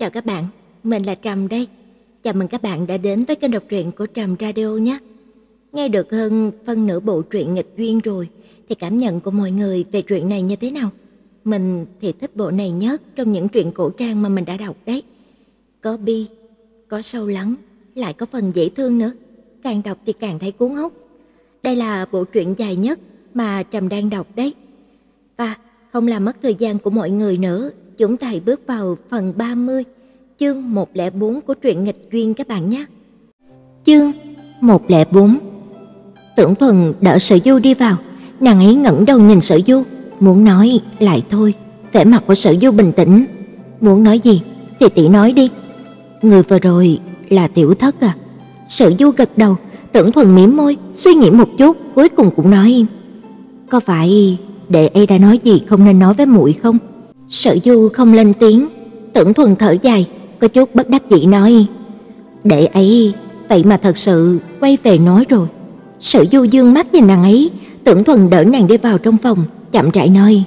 Chào các bạn, mình là Trầm đây. Chào mừng các bạn đã đến với kênh đọc truyện của Trầm Radio nhé. Nghe được hơn phân nửa bộ truyện nghịch duyên rồi thì cảm nhận của mọi người về truyện này như thế nào? Mình thì thích bộ này nhất trong những truyện cổ trang mà mình đã đọc đấy. Có bi, có sâu lắng, lại có phần dễ thương nữa. Càng đọc thì càng thấy cuốn hút. Đây là bộ truyện dài nhất mà Trầm đang đọc đấy. Và không làm mất thời gian của mọi người nữa, chúng ta hãy bước vào phần 30, chương 104 của truyện nghịch duyên các bạn nhé. Chương 104 Tưởng Thuần đỡ Sở Du đi vào, nàng ấy ngẩng đầu nhìn Sở Du, muốn nói lại thôi, vẻ mặt của Sở Du bình tĩnh, muốn nói gì thì tỷ nói đi. Người vừa rồi là tiểu thất à? Sở Du gật đầu, Tưởng Thuần mím môi, suy nghĩ một chút, cuối cùng cũng nói: "Có phải đệ ấy đã nói gì không nên nói với muội không?" Sở Du không lên tiếng, Tưởng Thuần thở dài, có chút bất đắc dĩ nói: "Đệ ấy vậy mà thật sự quay về nói rồi." Sở Du dương mắt nhìn nàng ấy, Tưởng Thuần đỡ nàng đi vào trong phòng, chậm rãi nói: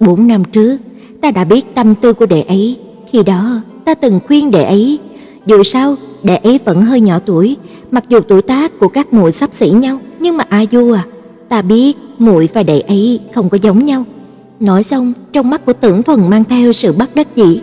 "Bốn năm trước, ta đã biết tâm tư của đệ ấy, khi đó ta từng khuyên đệ ấy, dù sao đệ ấy vẫn hơi nhỏ tuổi, mặc dù tuổi tác của các muội sắp xỉ nhau, nhưng mà A Du à, ta biết muội và đệ ấy không có giống nhau." Nói xong, trong mắt của Tưởng Thuần mang theo sự bất đắc dĩ.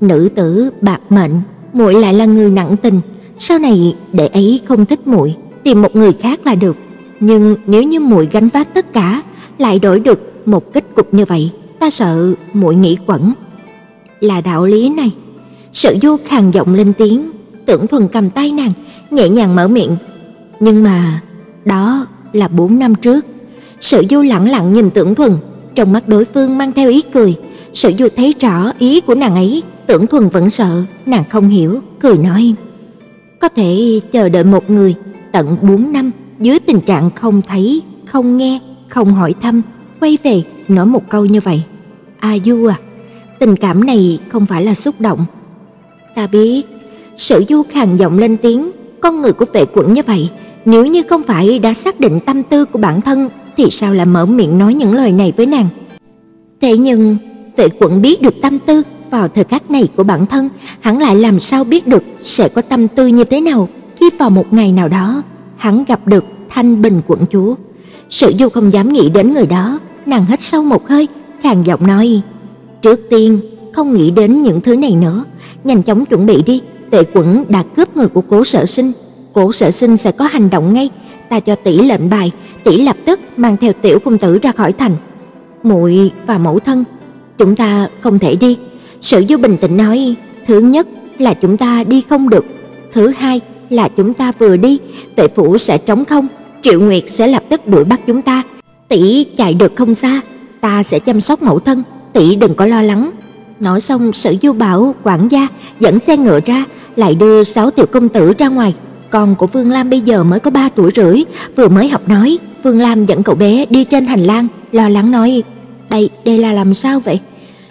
Nữ tử bạc mệnh, muội lại là người nặng tình, sau này để ấy không thích muội, tìm một người khác là được. Nhưng nếu như muội gánh vác tất cả, lại đổi được một kết cục như vậy, ta sợ muội nghĩ quẩn. Là đạo lý này. Sở Du khàn giọng lên tiếng, Tưởng Thuần cầm tay nàng, nhẹ nhàng mở miệng. Nhưng mà đó là bốn năm trước. Sở Du lặng lặng nhìn Tưởng Thuần, trong mắt đối phương mang theo ý cười. Sử Du thấy rõ ý của nàng ấy, Tưởng Thuần vẫn sợ, nàng không hiểu, cười nói: "Có thể chờ đợi một người tận 4 năm dưới tình trạng không thấy, không nghe, không hỏi thăm, quay về nói một câu như vậy. A Du à, tình cảm này không phải là xúc động. Ta biết." Sử Du khàn giọng lên tiếng, con người của vệ Quẩn như vậy, nếu như không phải đã xác định tâm tư của bản thân thì sao lại mở miệng nói những lời này với nàng. Thế nhưng, Tệ Quận biết được tâm tư vào thời khắc này của bản thân, hắn lại làm sao biết được sẽ có tâm tư như thế nào khi vào một ngày nào đó hắn gặp được Thanh Bình quận chúa. Sự Du không dám nghĩ đến người đó, nàng hít sâu một hơi, khàn giọng nói: "Trước tiên, không nghĩ đến những thứ này nữa, nhanh chóng chuẩn bị đi, Tệ Quận đã cướp người của Cố Sở Sinh, Cố Sở Sinh sẽ có hành động ngay, ta cho tỷ lệnh bài, tỷ lập tức mang theo tiểu công tử ra khỏi thành. Muội và mẫu thân, chúng ta không thể đi." Sở Du bình tĩnh nói, "Thứ nhất là chúng ta đi không được, thứ hai là chúng ta vừa đi, vệ phủ sẽ trống không, Triệu Nguyệt sẽ lập tức đuổi bắt chúng ta. Tỷ chạy được không xa, ta sẽ chăm sóc mẫu thân, tỷ đừng có lo lắng." Nói xong, Sở Du bảo quản gia dẫn xe ngựa ra, lại đưa sáu tiểu công tử ra ngoài. Con của Vương Lam bây giờ mới có 3 tuổi rưỡi, vừa mới học nói, Vương Lam dẫn cậu bé đi trên hành lang, lo lắng nói: "Đây, đây là làm sao vậy?"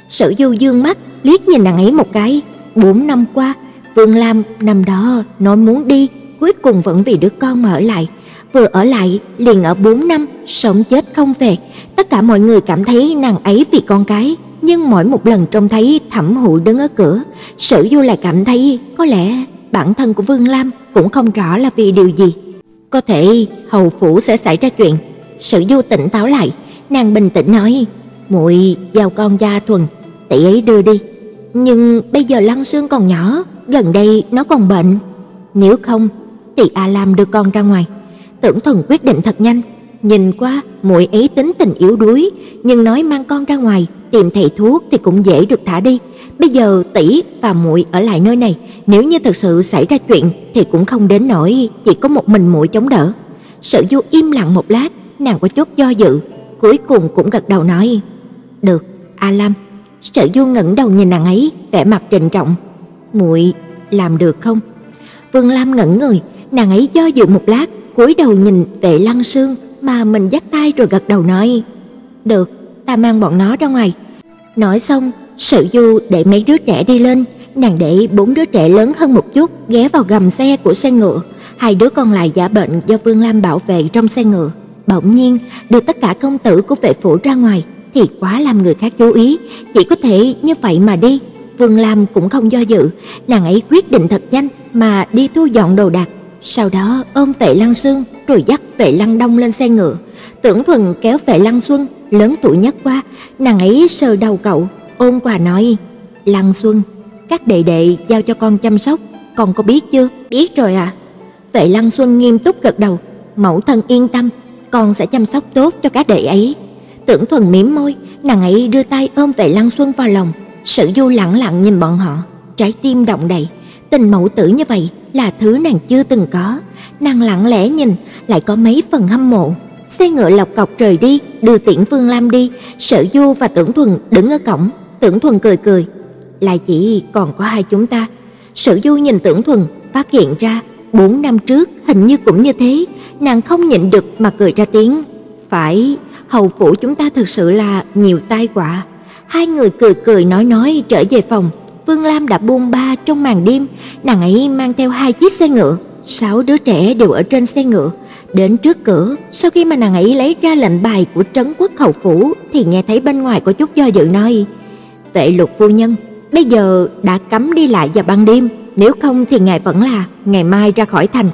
Sở Du dương mắt liếc nhìn nàng ấy một cái, bốn năm qua, Vương Lam năm đó nói muốn đi, cuối cùng vẫn vì đứa con mà ở lại, vừa ở lại liền ở 4 năm, sống chết không về. Tất cả mọi người cảm thấy nàng ấy vì con cái, nhưng mỗi một lần trông thấy Thẩm Hụ đứng ở cửa, Sở Du lại cảm thấy có lẽ bản thân của Vương Lam cũng không rõ là vì điều gì. Có thể hầu phủ sẽ xảy ra chuyện. Sử Du tỉnh táo lại, nàng bình tĩnh nói: "Muội giao con gia thuần, tỷ ấy đưa đi. Nhưng bây giờ Lăng Sương còn nhỏ, gần đây nó còn bệnh, nếu không, tỷ A Lam đưa con ra ngoài." Tưởng Thuần quyết định thật nhanh, nhìn qua muội ấy tính tình yếu đuối, nhưng nói mang con ra ngoài tìm thầy thuốc thì cũng dễ được thả đi. Bây giờ tỷ và muội ở lại nơi này, nếu như thật sự xảy ra chuyện thì cũng không đến nỗi chỉ có một mình muội chống đỡ. Sở Du im lặng một lát, nàng có chút do dự, cuối cùng cũng gật đầu nói: "Được, A Lam." Sở Du ngẩng đầu nhìn nàng ấy, vẻ mặt trịnh trọng. "Muội làm được không?" Vương Lam ngẩn người, nàng ấy do dự một lát, cúi đầu nhìn tệ Lăng Sương bà mình dắt tay rồi gật đầu nói: "Được, ta mang bọn nó ra ngoài." Nói xong, sự Du để mấy đứa trẻ đi lên, nàng để bốn đứa trẻ lớn hơn một chút ghé vào gầm xe của xe ngựa, hai đứa còn lại giả bệnh do Vương Lam bảo vệ trong xe ngựa. Bỗng nhiên, đưa tất cả công tử của vệ phủ ra ngoài thì quá làm người khác chú ý, chỉ có thể như vậy mà đi. Vương Lam cũng không do dự, nàng ấy quyết định thật nhanh mà đi thu dọn đồ đạc, sau đó ôm Vệ Lăng Sương rồi dắt Vệ Lăng Đông lên xe ngựa. Tưởng Thuần kéo Vệ Lăng Xuân, lớn tuổi nhất qua, nàng ấy sờ đầu cậu, ôn quà nói: "Lăng Xuân, các đệ đệ giao cho con chăm sóc, con có biết chưa?" "Biết rồi ạ." À. Vệ Lăng Xuân nghiêm túc gật đầu, "Mẫu thân yên tâm, con sẽ chăm sóc tốt cho các đệ ấy." Tưởng Thuần mím môi, nàng ấy đưa tay ôm Vệ Lăng Xuân vào lòng, Sử Du lặng lặng nhìn bọn họ, trái tim động đầy, tình mẫu tử như vậy là thứ nàng chưa từng có, nàng lặng lẽ nhìn lại có mấy phần hâm mộ. Xe ngựa lọc cọc rời đi, đưa Tiễn Vương Lam đi, Sở Du và Tưởng Thuần đứng ở cổng, Tưởng Thuần cười cười, "Là chỉ còn có hai chúng ta." Sở Du nhìn Tưởng Thuần, phát hiện ra bốn năm trước hình như cũng như thế, nàng không nhịn được mà cười ra tiếng, "Phải, hầu phủ chúng ta thực sự là nhiều tai họa." Hai người cười cười nói nói trở về phòng, Vương Lam đã buông ba trong màn đêm, nàng ấy mang theo hai chiếc xe ngựa, sáu đứa trẻ đều ở trên xe ngựa. Đến trước cửa, sau khi mà nàng ấy lấy ra lệnh bài của trấn quốc hầu phủ thì nghe thấy bên ngoài có chút do dự nói: "Vệ Lục phu nhân, bây giờ đã cấm đi lại vào ban đêm, nếu không thì ngài vẫn là ngày mai ra khỏi thành."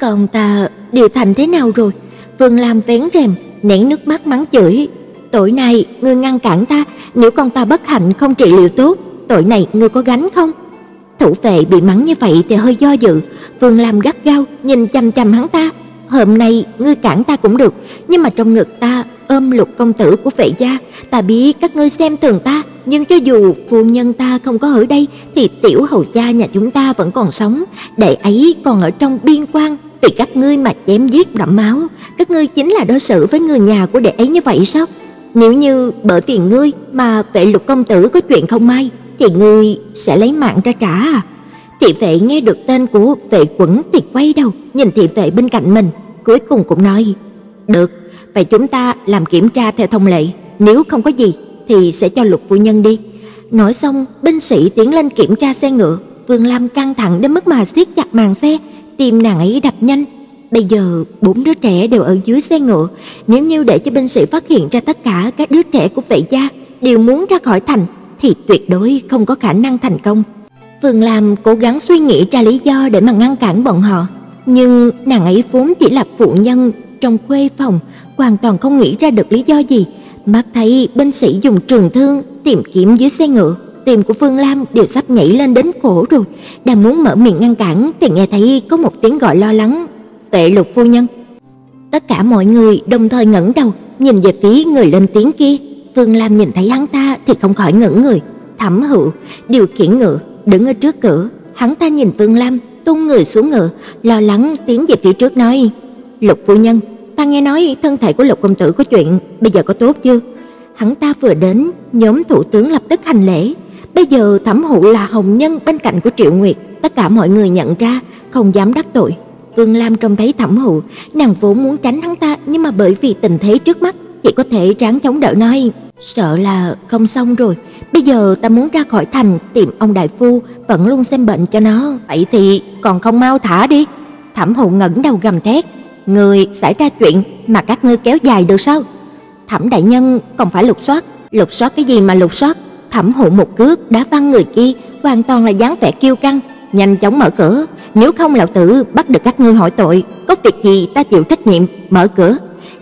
Còn ta điều thành thế nào rồi? Vương Lam vén rèm, nén nước mắt mắng chửi, "Tội này ngươi ngăn cản ta, nếu con ta bất hạnh không trị liệu tốt, tội này ngươi có gánh không?" Thủ vệ bị mắng như vậy thì hơi do dự, Vương Lam gắt gao nhìn chằm chằm hắn ta, "Hôm nay ngươi cản ta cũng được, nhưng mà trong ngực ta ôm Lục công tử của vệ gia, ta biết các ngươi xem thường ta, nhưng cho dù phu nhân ta không có ở đây thì tiểu hầu gia nhà chúng ta vẫn còn sống, đệ ấy còn ở trong biên quan, vì các ngươi mà chém giết đẫm máu, các ngươi chính là đối xử với người nhà của đệ ấy như vậy sao? Nếu như bởi vì ngươi mà vệ Lục công tử có chuyện không may, thì ngươi sẽ lấy mạng ra trả à? Thị vệ nghe được tên của vệ quẩn thì quay đầu, nhìn thị vệ bên cạnh mình, cuối cùng cũng nói: "Được, vậy chúng ta làm kiểm tra theo thông lệ, nếu không có gì thì sẽ cho Lục phu nhân đi." Nói xong, binh sĩ tiến lên kiểm tra xe ngựa, Vương Lam căng thẳng đến mức mà siết chặt màn xe, tim nàng ấy đập nhanh. Bây giờ bốn đứa trẻ đều ở dưới xe ngựa, nếu như để cho binh sĩ phát hiện ra tất cả các đứa trẻ của vệ gia đều muốn ra khỏi thành thì tuyệt đối không có khả năng thành công. Phương Lam cố gắng suy nghĩ ra lý do để mà ngăn cản bọn họ, nhưng nàng ấy vốn chỉ là phụ nhân trong khuê phòng, hoàn toàn không nghĩ ra được lý do gì. Mắt thấy binh sĩ dùng trường thương tìm kiếm dưới xe ngựa, tim của Phương Lam đều sắp nhảy lên đến cổ rồi, đang muốn mở miệng ngăn cản thì nghe thấy có một tiếng gọi lo lắng, "Tệ Lục phu nhân." Tất cả mọi người đồng thời ngẩng đầu, nhìn về phía người lên tiếng kia. Phương Lam nhìn thấy hắn ta thì không khỏi ngẩn người. Thẩm Hữu điều khiển ngựa đứng ở trước cửa, hắn ta nhìn Phương Lam, tung người xuống ngựa, lo lắng tiến về phía trước nói: "Lục phu nhân, ta nghe nói thân thể của Lục công tử có chuyện, bây giờ có tốt chưa?" Hắn ta vừa đến, nhóm thủ tướng lập tức hành lễ. Bây giờ Thẩm Hữu là hồng nhân bên cạnh của Triệu Nguyệt, tất cả mọi người nhận ra, không dám đắc tội. Vương Lam trông thấy Thẩm Hữu, nàng vốn muốn tránh hắn ta, nhưng mà bởi vì tình thế trước mắt, chỉ có thể ráng chống đỡ nói, sợ là không xong rồi, bây giờ ta muốn ra khỏi thành tìm ông đại phu vẫn luôn xem bệnh cho nó, vậy thì còn không mau thả đi. Thẩm Hậu ngẩng đầu gầm thét, người xảy ra chuyện mà các ngươi kéo dài được sao? Thẩm đại nhân còn phải lục soát, lục soát cái gì mà lục soát? Thẩm Hậu một cước đá văng người kia, hoàn toàn là dáng vẻ kiêu căng, nhanh chóng mở cửa, nếu không lão tử bắt được các ngươi hỏi tội, có việc gì ta chịu trách nhiệm, mở cửa.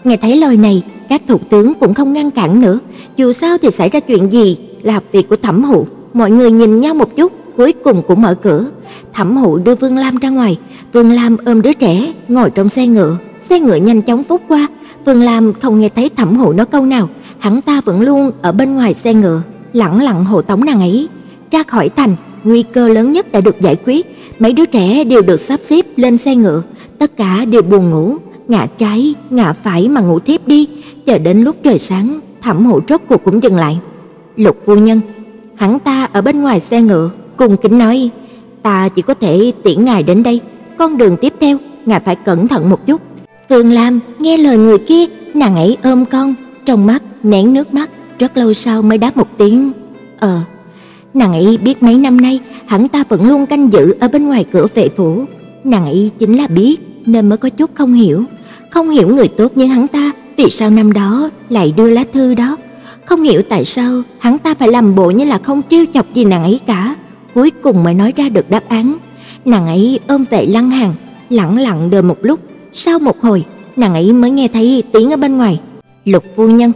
Nghe thấy lời này, các thủ tướng cũng không ngăn cản nữa, dù sao thì xảy ra chuyện gì là việc của Thẩm Hụ. Mọi người nhìn nhau một chút, cuối cùng cũng mở cửa. Thẩm Hụ đưa Vương Lam ra ngoài, Vương Lam ôm đứa trẻ ngồi trong xe ngựa, xe ngựa nhanh chóng phút qua. Vương Lam không nghe thấy Thẩm Hụ nói câu nào, hắn ta vẫn luôn ở bên ngoài xe ngựa, lặng lặng hộ tống nàng ấy ra khỏi thành. Nguy cơ lớn nhất đã được giải quyết, mấy đứa trẻ đều được sắp xếp lên xe ngựa, tất cả đều buồn ngủ, ngã trái, ngã phải mà ngủ thiếp đi, chờ đến lúc trời sáng, Thẩm Hổ rốt cuộc cũng dừng lại. Lục phu nhân, hắn ta ở bên ngoài xe ngựa, cùng kính nói, ta chỉ có thể tiễn ngài đến đây, con đường tiếp theo ngài phải cẩn thận một chút. Phương Lam nghe lời người kia, nàng ấy ôm con, trong mắt nén nước mắt, rất lâu sau mới đáp một tiếng, "Ờ." Nàng ấy biết mấy năm nay hắn ta vẫn luôn canh giữ ở bên ngoài cửa vệ phủ, nàng ấy chính là biết nên mới có chút không hiểu, không hiểu người tốt như hắn ta vì sao năm đó lại đưa lá thư đó, Không hiểu tại sao hắn ta phải làm bộ như là không trêu chọc gì nàng ấy cả, cuối cùng mới nói ra được đáp án. Nàng ấy ôm vệ Lăng Hàn, lặng lặng đợi một lúc, sau một hồi, nàng ấy mới nghe thấy tiếng ở bên ngoài. "Lục phu nhân."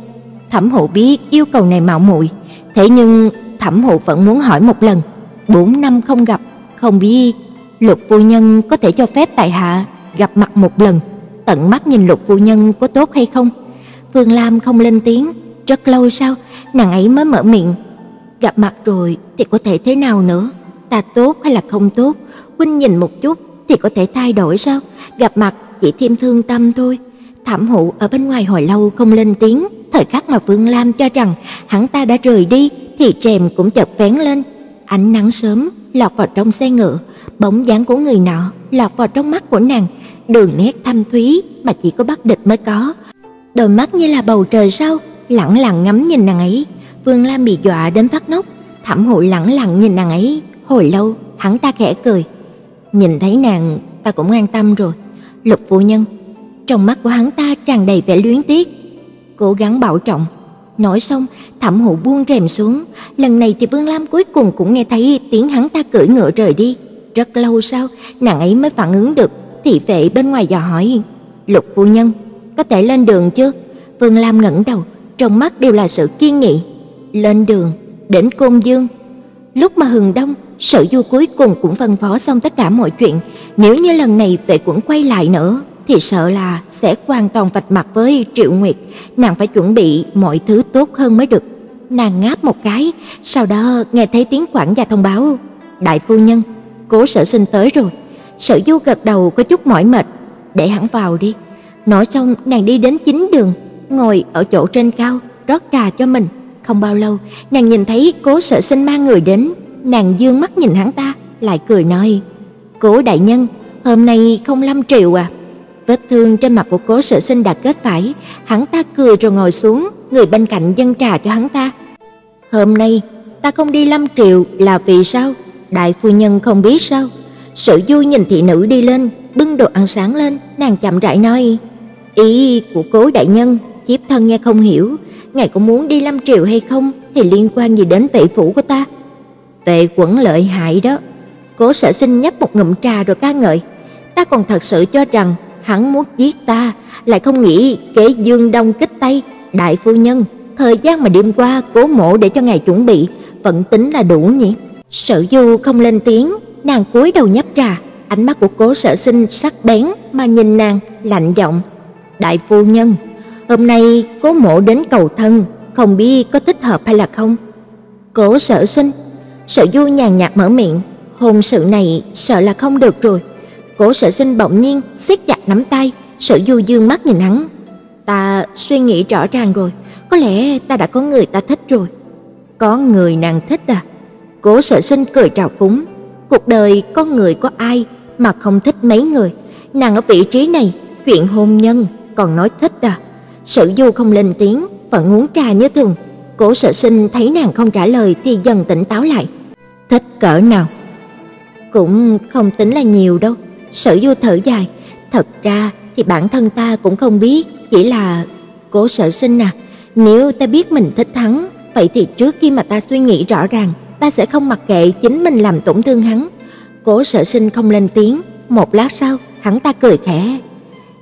Thẩm hộ biết yêu cầu này mạo muội, thế nhưng Thẩm hộ vẫn muốn hỏi một lần. Bốn năm không gặp, không biết Lục phu nhân có thể cho phép tại hạ gặp mặt một lần, tận mắt nhìn Lục phu nhân có tốt hay không? Phương Lam không lên tiếng, rất lâu sau, nàng ấy mới mở miệng. Gặp mặt rồi thì có thể thế nào nữa? Ta tốt hay là không tốt? Huynh nhìn một chút thì có thể thay đổi sao? Gặp mặt chỉ thêm thương tâm thôi. Thẩm Hụ ở bên ngoài hồi lâu không lên tiếng, thời khắc mà Vương Lam cho rằng hắn ta đã rời đi thì rèm cũng chợt vén lên. Ánh nắng sớm lọt vào trong xe ngựa, bóng dáng của người nọ lọt vào trong mắt của nàng, đường nét thâm thúy mà chỉ có Bắc Địch mới có. Đôi mắt như là bầu trời sao, lẳng lặng ngắm nhìn nàng ấy. Vương Lam bị dọa đến phát ngốc, Thẩm Hụ lẳng lặng nhìn nàng ấy, hồi lâu hắn ta khẽ cười. Nhìn thấy nàng, ta cũng an tâm rồi. Lục phu nhân, trong mắt của hắn ta tràn đầy vẻ luyến tiếc, cố gắng bảo trọng. Nói xong, Thẩm Hụ buông rèm xuống, lần này thì Vương Lam cuối cùng cũng nghe thấy tiếng hắn ta cưỡi ngựa rời đi. Rất lâu sau, nàng ấy mới phản ứng được, thị vệ bên ngoài dò hỏi: "Lục phu nhân, có thể lên đường chưa?" Vương Lam ngẩng đầu, trong mắt đều là sự kiên nghị. "Lên đường, đến Côn Dương." Lúc mà hừng đông, Sở Du cuối cùng cũng phân phó xong tất cả mọi chuyện, nếu như lần này vệ cũng quay lại nữa thì sợ là sẽ hoàn toàn vạch mặt với Triệu Nguyệt, nàng phải chuẩn bị mọi thứ tốt hơn mới được. Nàng ngáp một cái, sau đó nghe thấy tiếng quản gia thông báo, "Đại phu nhân, Cố Sở Sinh tới rồi." Sở Du gật đầu có chút mỏi mệt, "Để hắn vào đi." Nói xong, nàng đi đến chính đường, ngồi ở chỗ trên cao, rót trà cho mình. Không bao lâu, nàng nhìn thấy Cố Sở Sinh mang người đến, nàng dương mắt nhìn hắn ta, lại cười nói: "Cố đại nhân, hôm nay không lâm triệu à?" Vết thương trên mặt của Cố Sở Sinh đã kết vải, hắn ta cười rồi ngồi xuống, người bên cạnh dâng trà cho hắn ta. "Hôm nay ta không đi lâm triệu là vì sao? Đại phu nhân không biết sao?" Sở Du nhìn thị nữ đi lên, bưng đồ ăn sáng lên, nàng chậm rãi nói: "Ý của Cố đại nhân, thiếp thân nghe không hiểu, ngài có muốn đi lâm triều hay không thì liên quan gì đến vệ phủ của ta?" Vệ quẩn lợi hại đó. Cố Sở Sinh nhấp một ngụm trà rồi ca ngợi, ta còn thật sự cho rằng hắn muốn giết ta, lại không nghĩ kế Dương Đông kích Tây, đại phu nhân, thời gian mà đêm qua Cố Mộ để cho ngài chuẩn bị, vẫn tính là đủ nhỉ? Sở Du không lên tiếng, nàng cúi đầu nhấp trà, ánh mắt của Cố Sở Sinh sắc bén mà nhìn nàng, lạnh giọng, "Đại phu nhân, hôm nay Cố Mộ đến cầu thân, không biết có thích hợp hay là không?" Cố Sở Sinh, Sở Du nhàn nhạt mở miệng, hôn sự này sợ là không được rồi. Cố Sở Sinh bỗng nhiên siết chặt nắm tay, Sở Du dương mắt nhìn hắn. Ta suy nghĩ rõ ràng rồi, có lẽ ta đã có người ta thích rồi. Có người nàng thích à? Cố Sở Sinh cười trào phúng, cuộc đời con người có ai mà không thích mấy người, nàng ở vị trí này, chuyện hôn nhân còn nói thích à? Sử Du không lên tiếng, vẫn uống trà như thường. Cố Sở Sinh thấy nàng không trả lời thì dần tỉnh táo lại. Thích cỡ nào? Cũng không tính là nhiều đâu. Sở Du thở dài, thật ra thì bản thân ta cũng không biết, chỉ là Cố Sở Sinh à, nếu ta biết mình thích hắn, vậy thì trước khi mà ta suy nghĩ rõ ràng, ta sẽ không mặc kệ chính mình làm tổn thương hắn. Cố Sở Sinh không lên tiếng, một lát sau, hắn ta cười khẽ.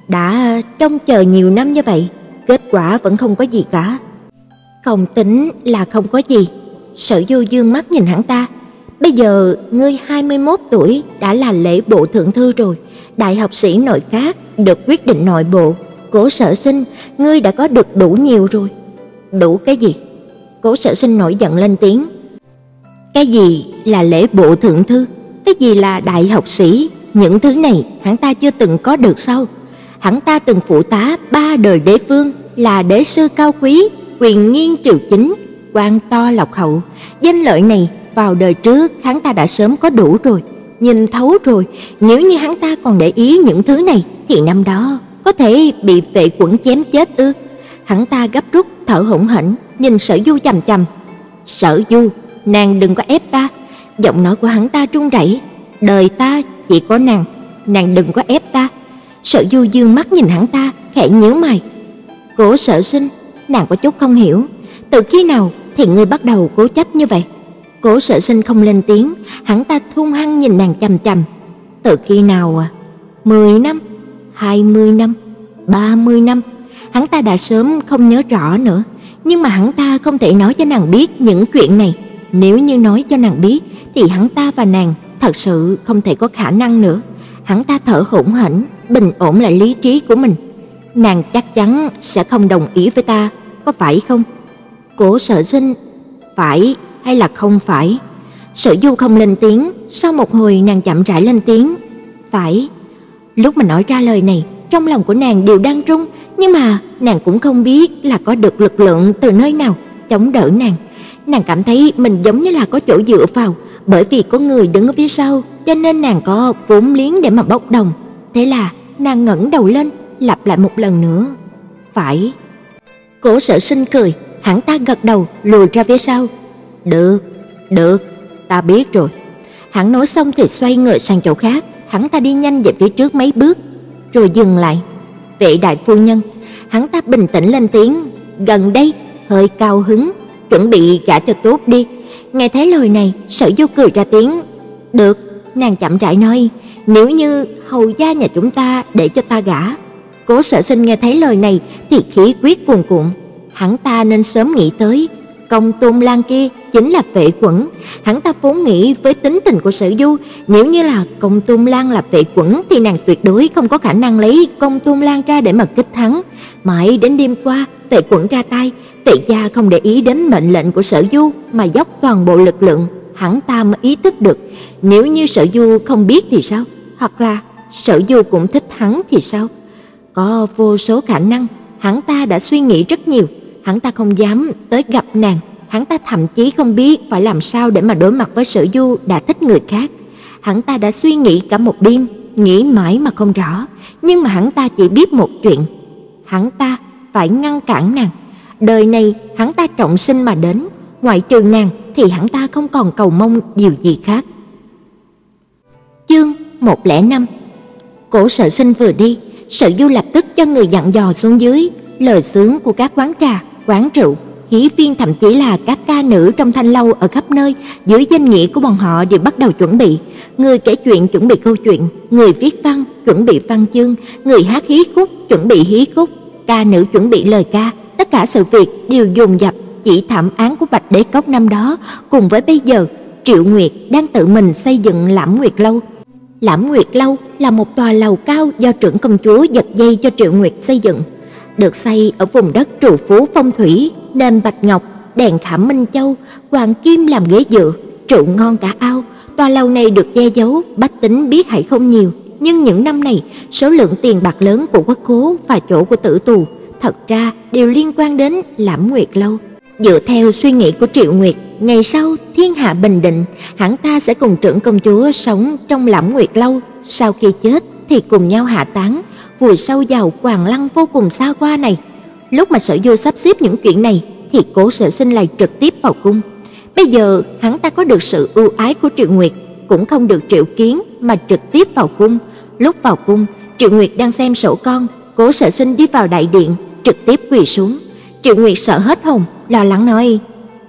Đã trông chờ nhiều năm như vậy, kết quả vẫn không có gì cả. Không tính là không có gì. Sở Du dương mắt nhìn hắn ta, Bây giờ ngươi 21 tuổi đã là lễ bộ thượng thư rồi, đại học sĩ nội các được quyết định nội bộ, Cố Sở Sinh, ngươi đã có được đủ nhiều rồi. Đủ cái gì? Cố Sở Sinh nổi giận lên tiếng. Cái gì là lễ bộ thượng thư? Cái gì là đại học sĩ? Những thứ này hắn ta chưa từng có được sao? Hắn ta từng phụ tá ba đời đế vương, là đế sư cao quý, quyền nghiêng triều chính, quan to lộc hậu, danh lợi này vào đời trước hắn ta đã sớm có đủ rồi, nhìn thấu rồi, nếu như hắn ta còn để ý những thứ này thì năm đó có thể bị vệ quẩn chém chết ư? Hắn ta gấp rút thở hổn hển, nhìn Sở Du chằm chằm. "Sở Du, nàng đừng có ép ta." Giọng nói của hắn ta run rẩy, "Đời ta chỉ có nàng, nàng đừng có ép ta." Sở Du dương mắt nhìn hắn ta, khẽ nhíu mày. "Cố Sở Sinh, nàng có chút không hiểu, từ khi nào thì ngươi bắt đầu cố chấp như vậy? Cố Sở Sinh không lên tiếng, hắn ta thung hăng nhìn nàng chằm chằm. Từ khi nào à? 10 năm, 20 năm, 30 năm, hắn ta đã sớm không nhớ rõ nữa, nhưng mà hắn ta không thể nói cho nàng biết những chuyện này. Nếu như nói cho nàng biết thì hắn ta và nàng thật sự không thể có khả năng nữa. Hắn ta thở hổn hển, bình ổn lại lý trí của mình. Nàng chắc chắn sẽ không đồng ý với ta, có phải không? Cố Sở Sinh, phải hay là không phải? Sở Du không lên tiếng, sau một hồi nàng chậm rãi lên tiếng, "Phải." Lúc mà nói ra lời này, trong lòng của nàng đều đang rung, nhưng mà nàng cũng không biết là có được lực lượng từ nơi nào chống đỡ nàng. Nàng cảm thấy mình giống như là có chỗ dựa vào, bởi vì có người đứng ở phía sau, cho nên nàng có vốn liếng để mà bốc đồng. Thế là nàng ngẩng đầu lên, lặp lại một lần nữa, "Phải." Cố Sở Sinh cười, hắn ta gật đầu, lùi ra phía sau. "Được, được, ta biết rồi." Hắn nói xong thì xoay người sang chỗ khác, hắn ta đi nhanh về phía trước mấy bước, rồi dừng lại. "Vệ đại phu nhân." Hắn ta bình tĩnh lên tiếng, "Gần đây hơi cao hứng, chuẩn bị gả cho tốt đi." Nghe thấy lời này, Sở Du cười ra tiếng, "Được." Nàng chậm rãi nói, "Nếu như hầu gia nhà chúng ta để cho ta gả." Cố Sở Sinh nghe thấy lời này thì khí quyết cuồn cuộn, hắn ta nên sớm nghĩ tới công tôn lan kia chính là vệ quẩn, hắn ta vốn nghĩ với tính tình của Sở Du, nếu như là công tôn lan là vệ quẩn thì nàng tuyệt đối không có khả năng lấy công tôn lan ra để mà kích thắng. Mãi đến đêm qua, tệ quẩn ra tay, tệ gia không để ý đến mệnh lệnh của Sở Du mà dốc toàn bộ lực lượng, hắn ta mới ý thức được, nếu như Sở Du không biết thì sao, hoặc là Sở Du cũng thích hắn thì sao? Có vô số khả năng, hắn ta đã suy nghĩ rất nhiều, hắn ta không dám tới gặp nàng, hắn ta thậm chí không biết phải làm sao để mà đối mặt với Sở Du đã thích người khác. Hắn ta đã suy nghĩ cả một đêm, nghĩ mãi mà không rõ, nhưng mà hắn ta chỉ biết một chuyện, hắn ta phải ngăn cản nàng. Đời này hắn ta trọng sinh mà đến, ngoại trừ nàng thì hắn ta không còn cầu mong điều gì khác. Chương 105 Cổ Sở Sinh vừa đi, Sở Du lập tức cho người dặn dò xuống dưới, lời sướng của các quán trà, quán rượu, hí viên thậm chí là các ca nữ trong thanh lâu ở khắp nơi, dưới danh nghĩa của bọn họ đều bắt đầu chuẩn bị. Người kể chuyện chuẩn bị câu chuyện, người viết văn chuẩn bị văn chương, người hát hí khúc chuẩn bị hí khúc, ca nữ chuẩn bị lời ca, tất cả sự việc đều dồn dập chỉ thảm án của Bạch Đế Cốc năm đó, cùng với bây giờ Triệu Nguyệt đang tự mình xây dựng Lãm Nguyệt lâu. Lãm Nguyệt lâu là một tòa lầu cao do trưởng công chúa giật dây cho Triệu Nguyệt xây dựng, được xây ở vùng đất trù phú phong thủy, nền bạch ngọc, đèn khảm minh châu, hoàng kim làm ghế dựa, trụ ngon cả ao. Tòa lầu này được che giấu, bách tính biết hay không nhiều, nhưng những năm này, số lượng tiền bạc lớn của quốc cố và chỗ của tử tù thật ra đều liên quan đến Lãm Nguyệt lâu. Dựa theo suy nghĩ của Triệu Nguyệt, ngày sau thiên hạ bình định, hắn ta sẽ cùng trưởng công chúa sống trong Lãm Nguyệt lâu, sau khi chết thì cùng nhau hạ táng, vùi sâu vào quàng lăng vô cùng xa qua này. Lúc mà Sở Du sắp xếp những chuyện này thì Cố Sở Sinh lại trực tiếp vào cung. Bây giờ hắn ta có được sự ưu ái của Triệu Nguyệt, cũng không được Triệu Kiến mà trực tiếp vào cung. Lúc vào cung, Triệu Nguyệt đang xem sổ con, Cố Sở Sinh đi vào đại điện, trực tiếp quỳ xuống. Triệu Nguyệt sợ hết hồn, lo lắng nói: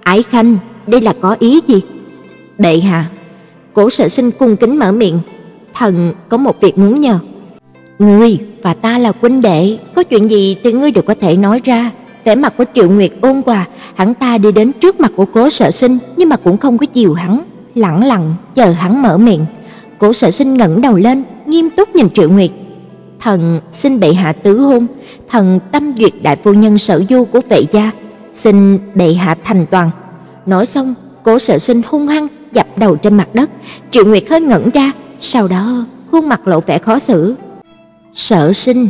"Ái Khanh, đây là có ý gì?" "Bệ hạ." Cố Sở Sinh cung kính mở miệng, "Thần có một việc muốn nhờ." "Ngươi và ta là huynh đệ, có chuyện gì thì ngươi đều có thể nói ra." Vẻ mặt của Triệu Nguyệt ôn hòa, hắn ta đi đến trước mặt của Cố Sở Sinh, nhưng mà cũng không có chiều hắn, lặng lặng chờ hắn mở miệng. Cố Sở Sinh ngẩng đầu lên, nghiêm túc nhìn Triệu Nguyệt. "Thần xin bệ hạ tứ hôn, thần tâm duyệt đại phu nhân Sở Du của vệ gia, xin bệ hạ thành toàn." Nói xong, Cố Sở Sinh hung hăng dập đầu trên mặt đất, Triệu Nguyệt hơi ngẩn ra, sau đó khuôn mặt lộ vẻ khó xử. "Sở Sinh,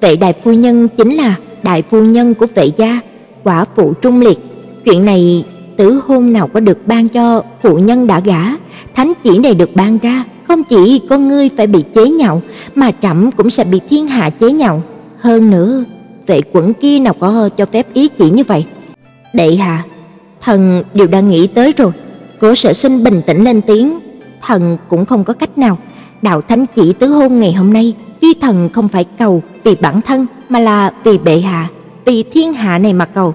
vệ đại phu nhân chính là đại phu nhân của vệ gia, quả phụ trung liệt, chuyện này tứ hôn nào có được ban cho phụ nhân đã gả, thánh chỉ này được ban ra, không chỉ con ngươi phải bị chế nhạo, mà trẫm cũng sẽ bị thiên hạ chế nhạo. Hơn nữa, vệ quẩn kia nào có cho phép ý chỉ như vậy. Đệ hạ, thần đều đã nghĩ tới rồi. Cố Sở Sinh bình tĩnh lên tiếng, thần cũng không có cách nào. Đạo thánh chỉ tứ hôn ngày hôm nay, vi thần không phải cầu vì bản thân mà là vì bệ hạ, vì thiên hạ này mà cầu.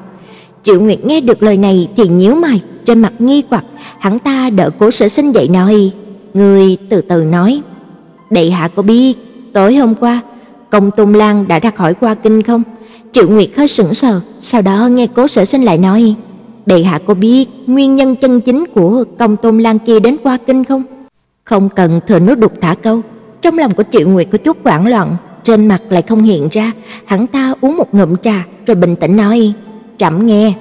Triệu Nguyệt nghe được lời này thì nhíu mày, trên mặt nghi hoặc, hắn ta đỡ Cố Sở Sinh dậy nói: người từ từ nói, đệ hạ có biết tối hôm qua Công Tôn Lan đã ra khỏi qua kinh không?" Triệu Nguyệt hơi sững sờ, sau đó nghe Cố Sở Sinh lại nói: "Đệ hạ có biết nguyên nhân chân chính của Công Tôn Lan kia đến qua kinh không?" Không cần thừa nước đục thả câu, trong lòng của Triệu Nguyệt có chút hoảng loạn, trên mặt lại không hiện ra, hắn ta uống một ngụm trà rồi bình tĩnh nói: "Trẫm nghe,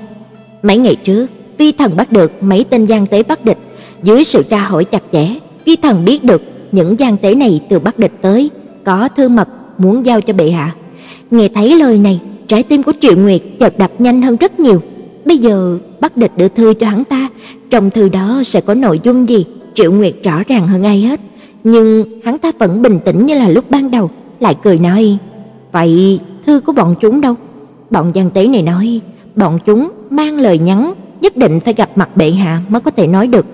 mấy ngày trước, vi thần bắt được mấy tên gian tế bắt địch, dưới sự tra hỏi chặt chẽ, vi thần biết được những gian tế này từ Bắc địch tới, có thư mật muốn giao cho bệ hạ." Nghe thấy lời này, trái tim của Triệu Nguyệt chợt đập nhanh hơn rất nhiều. Bây giờ Bắc địch đưa thư cho hắn ta, trong thư đó sẽ có nội dung gì, Triệu Nguyệt rõ ràng hơn ai hết, nhưng hắn ta vẫn bình tĩnh như là lúc ban đầu, lại cười nói: "Vậy thư của bọn chúng đâu?" Bọn gian tế này nói: "Bọn chúng mang lời nhắn, nhất định phải gặp mặt bệ hạ mới có thể nói được.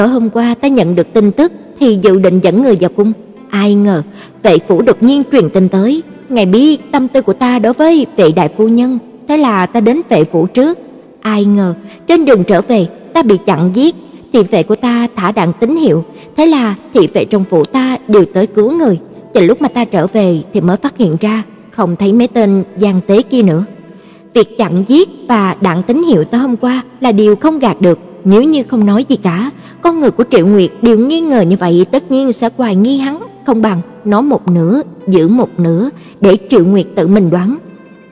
Tối hôm qua ta nhận được tin tức thì dự định dẫn người vào cung, ai ngờ vệ phủ đột nhiên truyền tin tới, ngài biết tâm tư của ta đối với vệ đại phu nhân, thế là ta đến vệ phủ trước. Ai ngờ trên đường trở về ta bị chặn giết, thị vệ của ta thả đạn tín hiệu, thế là thị vệ trong phủ ta đều tới cứu người. Chờ lúc mà ta trở về thì mới phát hiện ra không thấy mấy tên gian tế kia nữa. Việc chặn giết và đạn tín hiệu tối hôm qua là điều không gạt được, nếu như không nói gì cả, con người của Triệu Nguyệt đều nghi ngờ như vậy tất nhiên sẽ hoài nghi hắn, không bằng nói một nửa, giữ một nửa để Triệu Nguyệt tự mình đoán.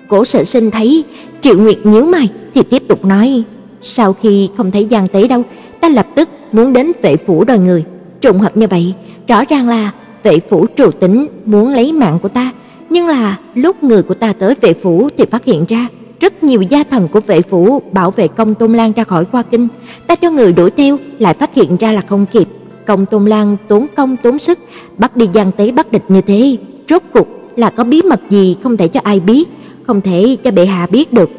Cổ Sở Sinh thấy Triệu Nguyệt nhíu mày thì tiếp tục nói: "Sau khi không thấy Giang tế đâu, ta lập tức muốn đến vệ phủ đòi người. Trùng hợp như vậy, rõ ràng là vệ phủ trù tính muốn lấy mạng của ta, nhưng là lúc người của ta tới vệ phủ thì phát hiện ra rất nhiều gia thần của vệ phủ bảo vệ Công Tôn Lan ra khỏi Hoa Kinh, ta cho người đuổi theo, lại phát hiện ra là không kịp. Công Tôn Lan tốn công tốn sức bắt đi gian tế bắt địch như thế, rốt cục là có bí mật gì không thể cho ai biết, không thể cho bệ hạ biết được.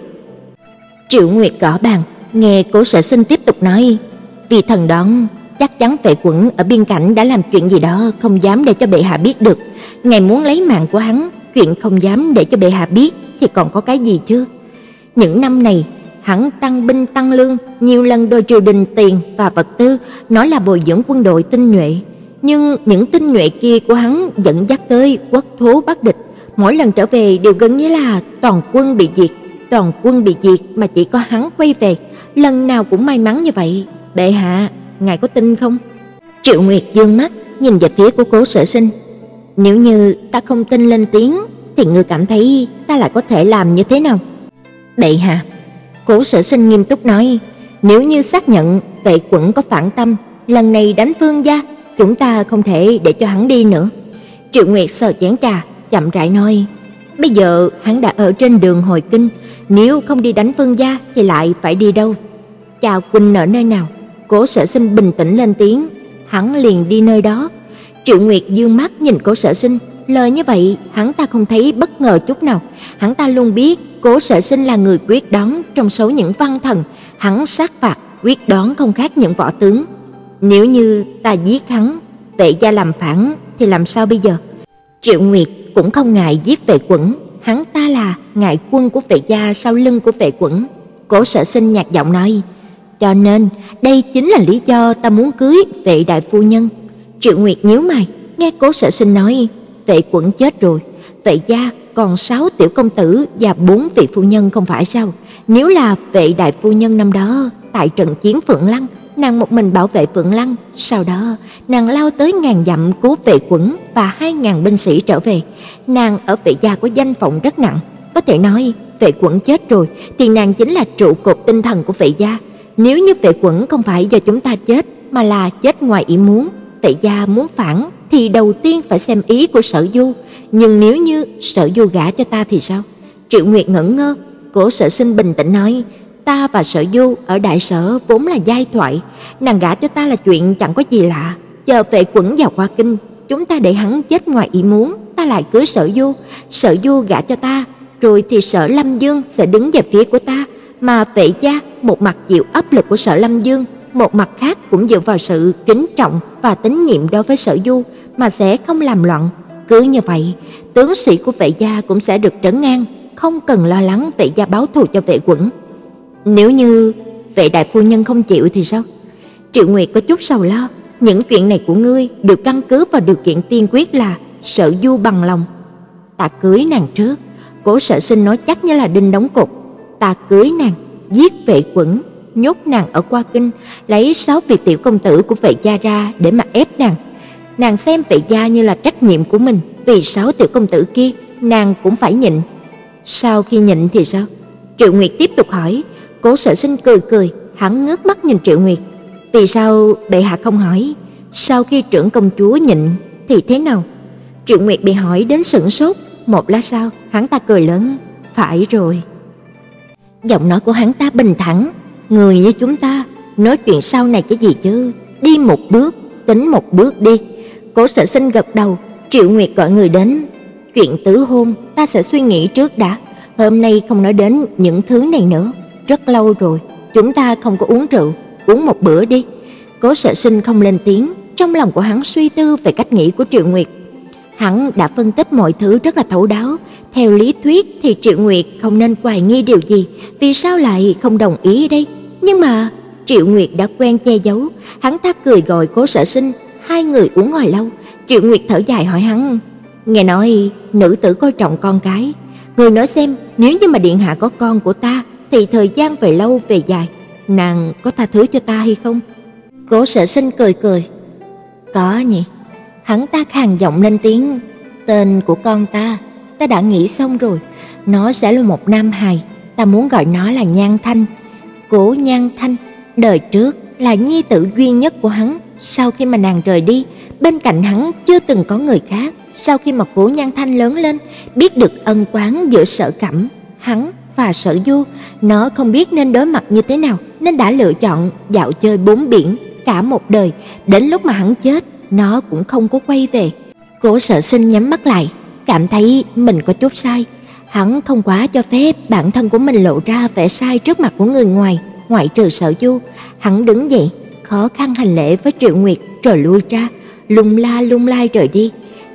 Triệu Nguyệt gõ bàn, nghe Cố Sở Sinh tiếp tục nói, vì thần đoán chắc chắn vệ quẩn ở biên cảnh đã làm chuyện gì đó không dám để cho bệ hạ biết được, ngài muốn lấy mạng của hắn, chuyện không dám để cho bệ hạ biết thì còn có cái gì chứ? Những năm này, hắn tăng binh tăng lương, nhiều lần đòi triều đình tiền và vật tư, nói là bồi dưỡng quân đội tinh nhuệ, nhưng những tinh nhuệ kia của hắn dẫn dắt tới quốc thố Bắc địch, mỗi lần trở về đều gần như là toàn quân bị diệt, toàn quân bị diệt mà chỉ có hắn quay về, lần nào cũng may mắn như vậy. Bệ hạ, ngài có tin không? Triệu Nguyệt dương mắt nhìn về phía của Cố Sở Sinh. Nếu như ta không tin lên tiếng thì ngươi cảm thấy ta lại có thể làm như thế nào? Bệ hạ, Cố Sở Sinh nghiêm túc nói, nếu như xác nhận Tệ Quẩn có phản tâm, lần này đánh Phương gia, chúng ta không thể để cho hắn đi nữa. Triệu Nguyệt sờ chén trà, chậm rãi nói, bây giờ hắn đã ở trên đường hồi kinh, nếu không đi đánh Phương gia thì lại phải đi đâu? Chào Quỳnh ở nơi nào? Cố Sở Sinh bình tĩnh lên tiếng, hắn liền đi nơi đó. Triệu Nguyệt dương mắt nhìn Cố Sở Sinh, lời như vậy hắn ta không thấy bất ngờ chút nào, hắn ta luôn biết Cố Sở Sinh là người quyết đoán trong số những văn thần, hắn sát phạt quyết đoán không khác những võ tướng. Nếu như ta giết hắn, Vệ gia làm phản thì làm sao bây giờ? Triệu Nguyệt cũng không ngại giết Vệ Quẩn, hắn ta là ngại quân của Vệ gia sau lưng của Vệ Quẩn. Cố Sở Sinh nhạt giọng nói: "Cho nên, đây chính là lý do ta muốn cưới Vệ đại phu nhân." Triệu Nguyệt nhíu mày, nghe Cố Sở Sinh nói: "Vệ Quẩn chết rồi, Vệ gia còn sáu tiểu công tử và bốn vị phu nhân không phải sao? Nếu là vệ đại phu nhân năm đó tại trận chiến Phượng Lăng, nàng một mình bảo vệ Phượng Lăng, sau đó nàng lao tới ngàn dặm cứu vệ quẩn và hai ngàn binh sĩ trở về. Nàng ở vệ gia có danh vọng rất nặng, có thể nói vệ quẩn chết rồi thì nàng chính là trụ cột tinh thần của vệ gia. Nếu như vệ quẩn không phải do chúng ta chết mà là chết ngoài ý muốn, vệ gia muốn phản thì đầu tiên phải xem ý của Sở Du, nhưng nếu như Sở Du gả cho ta thì sao? Triệu Nguyệt ngẩn ngơ, Cố Sở Sinh bình tĩnh nói, ta và Sở Du ở đại sở vốn là giai thoại, nàng gả cho ta là chuyện chẳng có gì lạ, chờ vệ quẩn vào qua kinh, chúng ta để hắn chết ngoài ý muốn, ta lại cưới Sở Du, Sở Du gả cho ta, rồi thì Sở Lâm Dương sẽ đứng về phía của ta, mà vệ gia một mặt chịu áp lực của Sở Lâm Dương, một mặt khác cũng dựa vào sự kính trọng và tín nhiệm đối với Sở Du mà sẽ không làm loạn. Cứ như vậy, tướng sĩ của vệ gia cũng sẽ được trấn an, không cần lo lắng vệ gia báo thù cho vệ quẩn. nếu như vệ đại phu nhân không chịu thì sao? Triệu Nguyệt có chút sầu lo, những chuyện này của ngươi được căn cứ vào điều kiện tiên quyết là Sở Du bằng lòng. Ta cưới nàng trước, Cố Sở Sinh nói chắc như là đinh đóng cột, ta cưới nàng, giết vệ quẩn, nhốt nàng ở qua kinh, lấy sáu vị tiểu công tử của vệ gia ra để mà ép nàng. Nàng xem vệ gia như là trách nhiệm của mình, vì sáu tiểu công tử kia, nàng cũng phải nhịn. Sau khi nhịn thì sao? Triệu Nguyệt tiếp tục hỏi, Cố Sở Sinh cười cười, hắn ngước mắt nhìn Triệu Nguyệt. Vì sao bệ hạ không hỏi, sau khi trưởng công chúa nhịn thì thế nào? Triệu Nguyệt bị hỏi đến sững sốt, một lát sau, hắn ta cười lớn, "Phải rồi." Giọng nói của hắn ta bình thản, người như chúng ta nói chuyện sau này cái gì chứ, đi một bước, tính một bước đi. Cố Sở Sinh gật đầu, Triệu Nguyệt gọi người đến, chuyện tứ hôn ta sẽ suy nghĩ trước đã, hôm nay không nói đến những thứ này nữa, rất lâu rồi, chúng ta không có uống rượu, uống một bữa đi. Cố Sở Sinh không lên tiếng, trong lòng của hắn suy tư về cách nghĩ của Triệu Nguyệt. Hắn đã phân tích mọi thứ rất là thấu đáo, theo lý thuyết thì Triệu Nguyệt không nên hoài nghi điều gì, vì sao lại không đồng ý đây? Nhưng mà Triệu Nguyệt đã quen che giấu, hắn ta cười gọi Cố Sở Sinh, hai người uống hồi lâu, Triệu Nguyệt thở dài hỏi hắn, nghe nói nữ tử coi trọng con cái, người nói xem, nếu như mà điện hạ có con của ta thì thời gian về lâu về dài, nàng có tha thứ cho ta hay không? Cố Sở Sinh cười cười, có nhỉ. Hắn ta khàn giọng lên tiếng, tên của con ta, ta đã nghĩ xong rồi, nó sẽ là một nam hài, ta muốn gọi nó là Nhan Thanh. Cố Nhan Thanh, đời trước là nhi tử duy nhất của hắn, sau khi mà nàng rời đi, bên cạnh hắn chưa từng có người khác. Sau khi mà Cố Nhan Thanh lớn lên, biết được ân quán giữa Sở Cẩm, hắn và Sở Du, nó không biết nên đối mặt như thế nào, nên đã lựa chọn dạo chơi bốn biển cả một đời, đến lúc mà hắn chết, nó cũng không có quay về. Cố Sở Sinh nhắm mắt lại, cảm thấy mình có chút sai. Hắn không quá cho phép bản thân của mình lộ ra vẻ sai trước mặt của người ngoài, ngoại trừ Sở Du. Hắn đứng dậy, khó khăn hành lễ với Triệu Nguyệt rồi lui ra, lung la lung lai rời đi.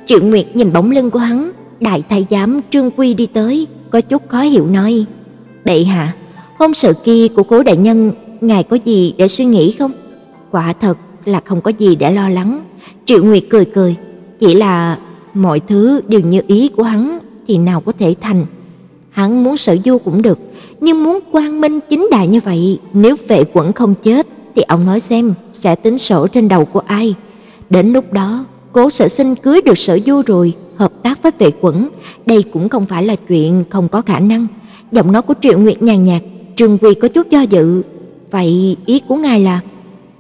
Triệu Nguyệt nhìn bóng lưng của hắn, đại thái giám Trương Quy đi tới, có chút khó hiểu nói: "Bệ hạ, hôn sự kia của Cố đại nhân, ngài có gì để suy nghĩ không?" Quả thật là không có gì để lo lắng. Triệu Nguyệt cười cười, chỉ là mọi thứ đều như ý của hắn thì nào có thể thành. Hắn muốn sở du cũng được, nhưng muốn quang minh chính đại như vậy, nếu vệ quẩn không chết thì ông nói xem sẽ tính sổ trên đầu của ai. Đến lúc đó, Cố Sở Sinh cưới được Sở Du rồi, hợp tác với Vệ Quẩn, đây cũng không phải là chuyện không có khả năng. Giọng nói của Triệu Nguyệt nhàn nhạt, Trương Quy có chút do dự. Vậy ý của ngài là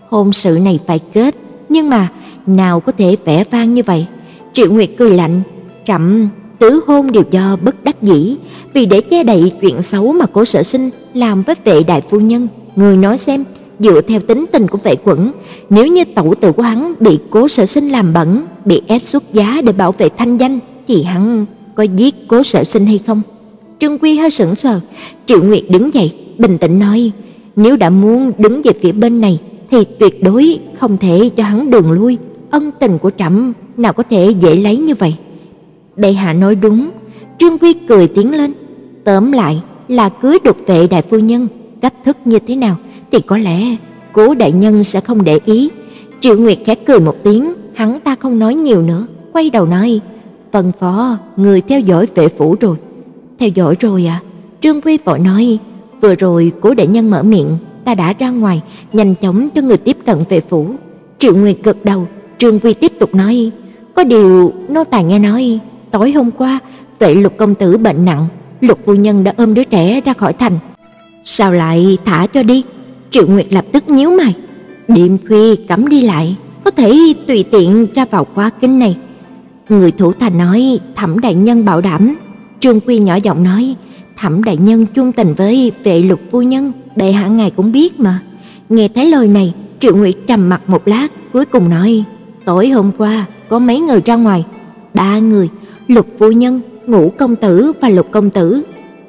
hôn sự này phải kết, nhưng mà nào có thể vẻ vang như vậy. Triệu Nguyệt cười lạnh, "Trẫm tứ hôn đều do bất đắc dĩ, vì để che đậy chuyện xấu mà Cố Sở Sinh làm với vệ đại phu nhân, người nói xem, dựa theo tính tình của vệ quẩn, nếu như tẩu tử của hắn bị Cố Sở Sinh làm bẩn, bị ép xuất giá để bảo vệ thanh danh, thì hắn có giết Cố Sở Sinh hay không?" Trương Quy hơi sững sờ, Triệu Nguyệt đứng dậy, bình tĩnh nói, "Nếu đã muốn đứng về phía bên này thì tuyệt đối không thể cho hắn đường lui, ân tình của trẫm nào có thể dễ lấy như vậy. Bệ hạ nói đúng, Trương Quy cười tiến lên, tóm lại là cưới đột vệ đại phu nhân, cách thức như thế nào thì có lẽ Cố đại nhân sẽ không để ý. Triệu Nguyệt khẽ cười một tiếng, hắn ta không nói nhiều nữa, quay đầu nói: phần phó người theo dõi vệ phủ rồi." "Theo dõi rồi à?" Trương Quy vội nói: "Vừa rồi Cố đại nhân mở miệng, ta đã ra ngoài, nhanh chóng cho người tiếp cận vệ phủ." Triệu Nguyệt gật đầu, Trương Quy tiếp tục nói: "Có điều nô tài nghe nói, tối hôm qua vệ Lục công tử bệnh nặng, Lục phu nhân đã ôm đứa trẻ ra khỏi thành. Sao lại thả cho đi?" Triệu Nguyệt lập tức nhíu mày. Đêm khuya cấm đi lại, có thể tùy tiện ra vào qua kinh này. Người thủ thành nói, Thẩm đại nhân bảo đảm. Trương Quy nhỏ giọng nói, Thẩm đại nhân chung tình với vệ Lục phu nhân, đại hạ ngài cũng biết mà. Nghe thấy lời này, Triệu Nguyệt trầm mặt một lát, cuối cùng nói: "Tối hôm qua có mấy người ra ngoài? Ba người, Lục phu nhân, Ngũ công tử và Lục công tử."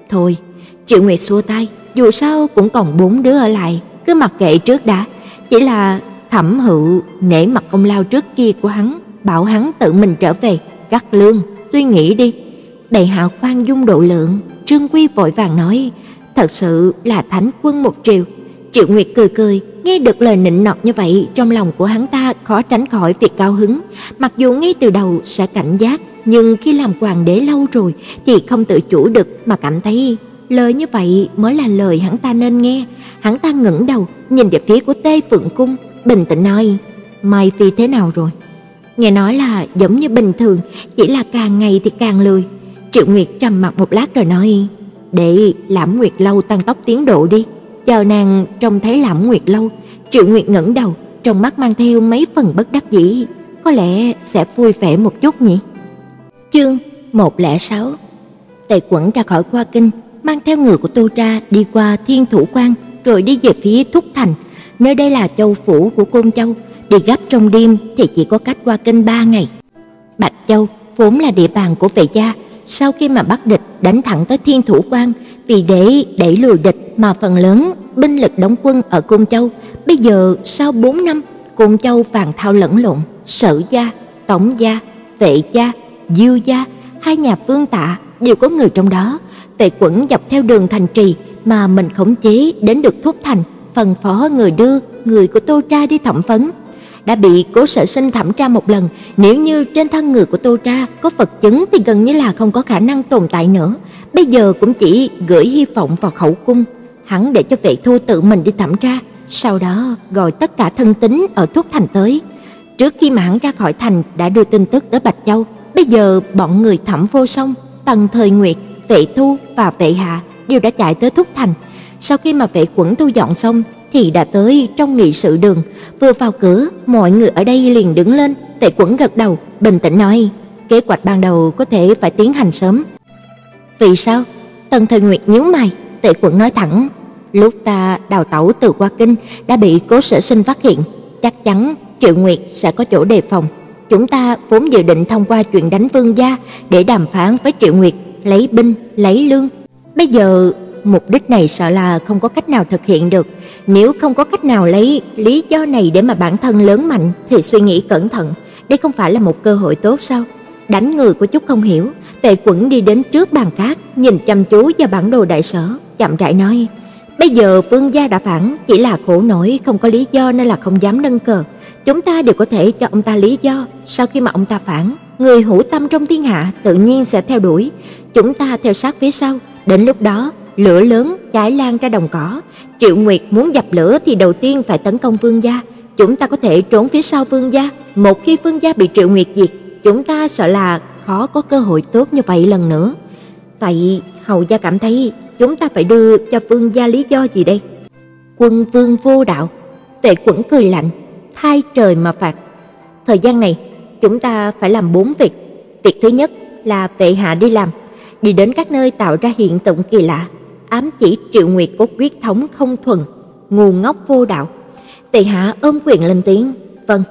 Thôi, Triệu Nguyệt xua tay, dù sao cũng còn bốn đứa ở lại, cứ mặc kệ trước đã. Chỉ là Thẩm Hự nể mặt công lao trước kia của hắn, bảo hắn tự mình trở về, cắt lương, suy nghĩ đi. đầy hạ khoan dung độ lượng, Trương Quy vội vàng nói: thật sự là thánh quân một triều. Triệu Nguyệt cười cười, nghe được lời nịnh nọt như vậy, trong lòng của hắn ta khó tránh khỏi việc cao hứng, mặc dù ngay từ đầu sẽ cảnh giác, nhưng khi làm hoàng đế lâu rồi thì không tự chủ được mà cảm thấy lời như vậy mới là lời hắn ta nên nghe. Hắn ta ngẩng đầu, nhìn về phía của Tê Phượng cung, bình tĩnh nói: "Mai phi thế nào rồi?" Nghe nói là giống như bình thường, chỉ là càng ngày thì càng lười. Triệu Nguyệt trầm mặt một lát rồi nói: "Để Lãm Nguyệt lâu tăng tốc tiến độ đi." Chờ nàng trông thấy Lãm Nguyệt lâu, Triệu Nguyệt ngẩng đầu, trong mắt mang theo mấy phần bất đắc dĩ, có lẽ sẽ vui vẻ một chút nhỉ. Chương 106. Tề Quẩn ra khỏi qua kinh, mang theo người của Tô Tra đi qua Thiên Thủ Quan, rồi đi về phía Thúc Thành, nơi đây là châu phủ của Côn Châu, đi gấp trong đêm thì chỉ có cách qua kênh 3 ngày. Bạch Châu vốn là địa bàn của Vệ gia, sau khi mà bắt địch đánh thẳng tới Thiên Thủ Quan, vì để đẩy lùi địch mà phần lớn binh lực đóng quân ở Côn Châu, bây giờ sau 4 năm, Côn Châu vàng thao lẫn lộn, Sở gia, Tổng gia, Vệ gia, Diêu gia, hai nhà Vương Tạ đều có người trong đó. Tề Quẩn dọc theo đường thành trì mà mình khống chế đến được thuốc Thành, phần phó người đưa người của Tô Tra đi thẩm vấn đã bị Cố Sở Sinh thẩm tra một lần, nếu như trên thân người của Tô Tra có vật chứng thì gần như là không có khả năng tồn tại nữa. Bây giờ cũng chỉ gửi hy vọng vào khẩu cung, hắn để cho vệ thu tự mình đi thẩm tra, sau đó gọi tất cả thân tín ở thuốc Thành tới. Trước khi mà hắn ra khỏi thành đã đưa tin tức tới Bạch Châu, bây giờ bọn người Thẩm Vô Song, Tần Thời Nguyệt, Vệ Thu và Vệ Hạ đều đã chạy tới Thúc Thành. Sau khi mà Vệ Quẩn thu dọn xong thì đã tới trong nghị sự đường, vừa vào cửa, mọi người ở đây liền đứng lên, Vệ Quẩn gật đầu, bình tĩnh nói: "Kế hoạch ban đầu có thể phải tiến hành sớm." "Vì sao?" Tần Thời Nguyệt nhíu mày, Tệ Quận nói thẳng, lúc ta đào tẩu từ qua kinh đã bị Cố Sở Sinh phát hiện, chắc chắn Triệu Nguyệt sẽ có chỗ đề phòng. Chúng ta vốn dự định thông qua chuyện đánh Vương gia để đàm phán với Triệu Nguyệt, lấy binh, lấy lương. Bây giờ mục đích này sợ là không có cách nào thực hiện được. Nếu không có cách nào lấy lý do này để mà bản thân lớn mạnh thì suy nghĩ cẩn thận, đây không phải là một cơ hội tốt sao? Đánh người của chút không hiểu, Tề Quẩn đi đến trước bàn cát, nhìn chăm chú vào bản đồ đại sở, chậm rãi nói: "Bây giờ vương gia đã phản, chỉ là khổ nổi không có lý do nên là không dám nâng cờ. Chúng ta đều có thể cho ông ta lý do, sau khi mà ông ta phản, người hữu tâm trong thiên hạ tự nhiên sẽ theo đuổi, chúng ta theo sát phía sau, đến lúc đó lửa lớn cháy lan ra đồng cỏ, Triệu Nguyệt muốn dập lửa thì đầu tiên phải tấn công vương gia, chúng ta có thể trốn phía sau vương gia, một khi vương gia bị Triệu Nguyệt diệt, chúng ta sợ là khó có cơ hội tốt như vậy lần nữa. Vậy hầu gia cảm thấy chúng ta phải đưa cho vương gia lý do gì đây? Quân vương vô đạo, Tệ Quẩn cười lạnh, thay trời mà phạt. Thời gian này, chúng ta phải làm bốn việc. Việc thứ nhất là vệ hạ đi làm, đi đến các nơi tạo ra hiện tượng kỳ lạ, ám chỉ Triệu Nguyệt có quyết thống không thuần, ngu ngốc vô đạo. Tề hạ ôm quyền lên tiếng, "Vâng."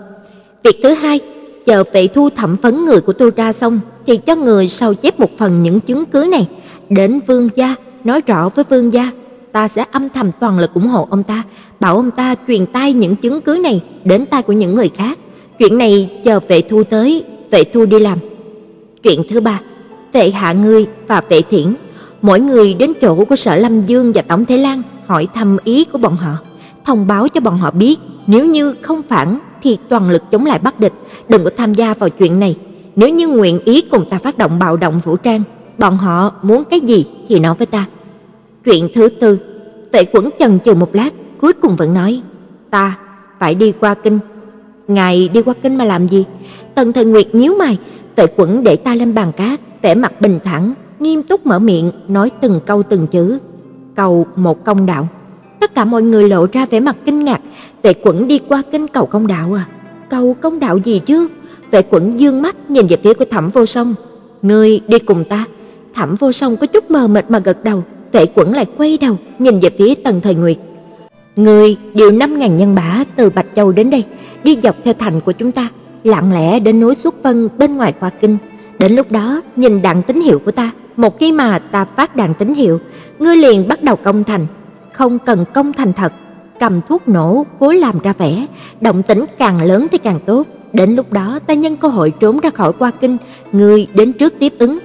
Việc thứ hai, chờ vệ thu thẩm vấn người của tôi ra xong thì cho người sao chép một phần những chứng cứ này đến vương gia, nói rõ với vương gia, ta sẽ âm thầm toàn lực ủng hộ ông ta, bảo ông ta truyền tai những chứng cứ này đến tai của những người khác. Chuyện này chờ vệ thu tới, vệ thu đi làm. Chuyện thứ ba, vệ hạ ngươi và vệ thiển, mỗi người đến chỗ của sở Lâm Dương và Tổng Thế Lan hỏi thăm ý của bọn họ, thông báo cho bọn họ biết nếu như không phản thì toàn lực chống lại Bắc địch, đừng có tham gia vào chuyện này. Nếu như nguyện ý cùng ta phát động bạo động vũ trang, bọn họ muốn cái gì thì nói với ta. Chuyện thứ tư, Vệ Quẩn chần chừ một lát, cuối cùng vẫn nói, ta phải đi qua kinh. Ngài đi qua kinh mà làm gì? Tần Thần Nguyệt nhíu mày, Vệ Quẩn để ta lên bàn cát, vẻ mặt bình thản, nghiêm túc mở miệng nói từng câu từng chữ, cầu một công đạo. Tất cả mọi người lộ ra vẻ mặt kinh ngạc, Vệ Quẩn đi qua kinh cầu công đạo à? Cầu công đạo gì chứ? Vệ Quẩn dương mắt nhìn về phía của Thẩm Vô Song, "Ngươi đi cùng ta." Thẩm Vô Song có chút mờ mịt mà gật đầu, Vệ Quẩn lại quay đầu nhìn về phía Tần Thời Nguyệt. "Ngươi điều 5000 nhân mã từ Bạch Châu đến đây, đi dọc theo thành của chúng ta, lặng lẽ đến núi Xuất Vân bên ngoài Hoa Kinh, đến lúc đó nhìn đạn tín hiệu của ta, một khi mà ta phát đạn tín hiệu, ngươi liền bắt đầu công thành, không cần công thành thật, cầm thuốc nổ cố làm ra vẻ, động tĩnh càng lớn thì càng tốt, đến lúc đó ta nhân cơ hội trốn ra khỏi qua kinh, ngươi đến trước tiếp ứng.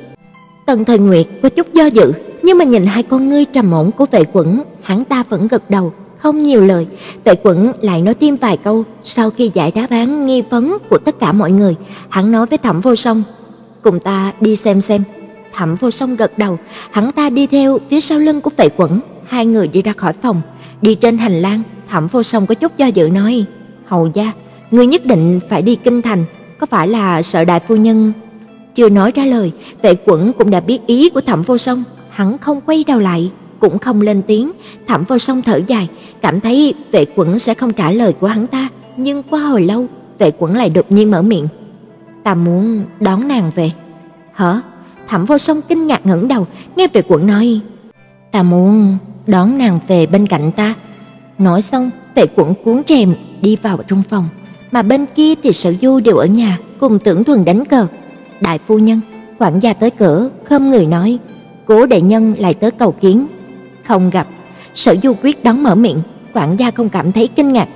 Tần Thời Nguyệt có chút do dự, nhưng mà nhìn hai con ngươi trầm ổn của vệ quẩn, hắn ta vẫn gật đầu, không nhiều lời. Vệ quẩn lại nói thêm vài câu, sau khi giải đáp án nghi vấn của tất cả mọi người, hắn nói với Thẩm Vô Song, "Cùng ta đi xem xem." Thẩm Vô Song gật đầu, hắn ta đi theo phía sau lưng của Vệ Quẩn, hai người đi ra khỏi phòng, đi trên hành lang, Thẩm Vô Song có chút do dự nói: "Hầu gia, ngươi nhất định phải đi kinh thành, có phải là sợ đại phu nhân?" Chưa nói ra lời, Vệ Quẩn cũng đã biết ý của Thẩm Vô Song, hắn không quay đầu lại, cũng không lên tiếng, Thẩm Vô Song thở dài, cảm thấy Vệ Quẩn sẽ không trả lời của hắn ta, nhưng qua hồi lâu, Vệ Quẩn lại đột nhiên mở miệng: "Ta muốn đón nàng về." "Hả?" Thẩm Vô Song kinh ngạc ngẩng đầu, nghe về quận nói: "Ta muốn đón nàng về bên cạnh ta." Nói xong, Tệ Quẩn cuốn rèm đi vào trong phòng, mà bên kia thì Sở Du đều ở nhà cùng Tưởng Thuần đánh cờ. Đại phu nhân, quản gia tới cửa, khom người nói: "Cố đại nhân lại tới cầu kiến." Không gặp, Sở Du quyết đón mở miệng, quản gia không cảm thấy kinh ngạc.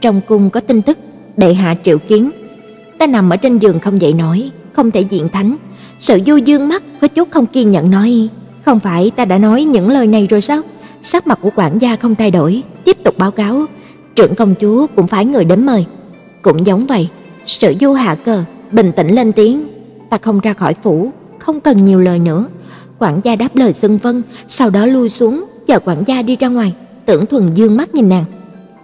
Trong cung có tin tức, đệ hạ triệu kiến. Ta nằm ở trên giường không dậy nổi, không thể diện thánh. Sở Du dương mắt có chút không kiên nhẫn nói: "Không phải ta đã nói những lời này rồi sao?" Sắc mặt của quản gia không thay đổi, tiếp tục báo cáo, trưởng công chúa cũng phải người đến mời. Cũng giống vậy, Sở Du hạ cờ, bình tĩnh lên tiếng, "Ta không ra khỏi phủ, không cần nhiều lời nữa." Quản gia đáp lời xưng vâng, sau đó lui xuống, chờ quản gia đi ra ngoài, Tưởng Thuần dương mắt nhìn nàng.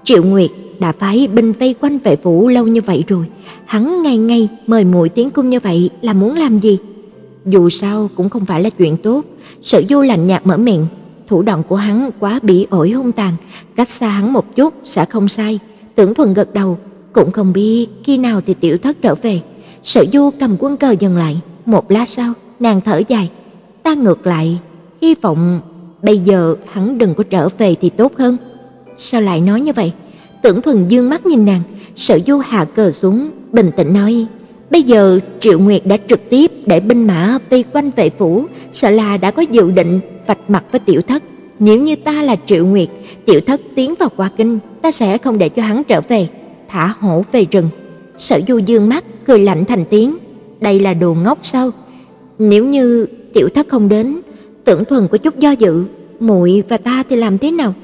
Triệu Nguyệt đã phái binh vây quanh vệ phủ lâu như vậy rồi, hắn ngày ngày mời muội tiến cung như vậy là muốn làm gì? Dù sao cũng không phải là chuyện tốt, Sở Du lạnh nhạt mở miệng, thủ đoạn của hắn quá bỉ ổi hung tàn, cách xa hắn một chút sẽ không sai. Tưởng Thuần gật đầu, cũng không biết khi nào thì tiểu thất trở về. Sở Du cầm quân cờ dừng lại, một lát sau, nàng thở dài, ta ngược lại, hy vọng bây giờ hắn đừng có trở về thì tốt hơn. Sao lại nói như vậy? Tưởng Thuần dương mắt nhìn nàng, Sở Du hạ cờ xuống, bình tĩnh nói: "Bây giờ Triệu Nguyệt đã trực tiếp để binh mã vây quanh vệ phủ, sợ là đã có dự định vạch mặt với tiểu thất. Nếu như ta là Triệu Nguyệt, tiểu thất tiến vào qua kinh, ta sẽ không để cho hắn trở về, thả hổ về rừng." Sở Du dương mắt cười lạnh thành tiếng, "Đây là đồ ngốc sao? Nếu như tiểu thất không đến, Tưởng Thuần có chút do dự, muội và ta thì làm thế nào?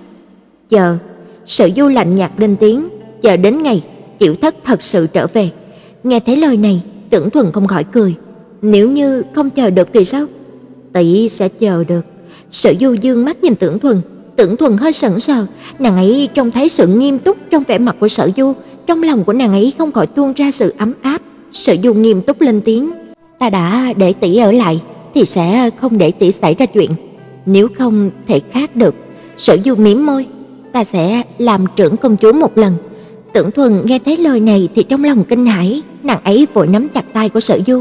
Chờ, Sở Du lạnh nhạt lên tiếng, chờ đến ngày tiểu thất thật sự trở về. Nghe thấy lời này, Tưởng Thuần không khỏi cười, nếu như không chờ được thì sao? Tỷ sẽ chờ được. Sở Du dương mắt nhìn Tưởng Thuần, Tưởng Thuần hơi sững sờ, nàng ấy trông thấy sự nghiêm túc trong vẻ mặt của Sở Du, trong lòng của nàng ấy không khỏi tuôn ra sự ấm áp. Sở Du nghiêm túc lên tiếng, "Ta đã để tỷ ở lại, thì sẽ không để tỷ xảy ra chuyện, nếu không thể khác được." Sở Du mím môi, "Ta sẽ làm trưởng công chúa một lần." Tưởng Thuần nghe thấy lời này thì trong lòng kinh hãi, nàng ấy vội nắm chặt tay của Sở Du.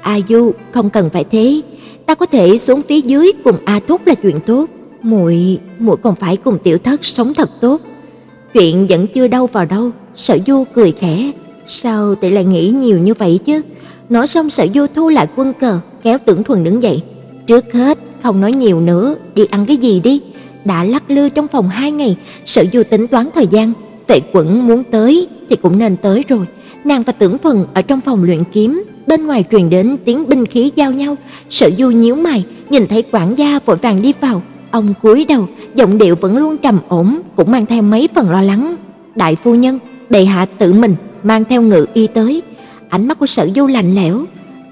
"A Du, không cần phải thế, ta có thể xuống phía dưới cùng A Thúc là chuyện tốt, muội, muội còn phải cùng tiểu thất sống thật tốt." Chuyện vẫn chưa đâu vào đâu, Sở Du cười khẽ, "Sao tỷ lại nghĩ nhiều như vậy chứ?" Nói xong Sở Du thu lại quân cờ, kéo Tưởng Thuần đứng dậy. "Trước hết, không nói nhiều nữa, đi ăn cái gì đi." Đã lắc lư trong phòng hai ngày, Sở Du tính toán thời gian, Tệ Quẩn muốn tới thì cũng nên tới rồi. Nàng và Tưởng Thuần ở trong phòng luyện kiếm, bên ngoài truyền đến tiếng binh khí giao nhau. Sở Du nhíu mày, nhìn thấy quản gia vội vàng đi vào, ông cúi đầu, giọng điệu vẫn luôn trầm ổn, cũng mang theo mấy phần lo lắng. "Đại phu nhân, bệ hạ tự mình mang theo ngự y tới." Ánh mắt của Sở Du lạnh lẽo.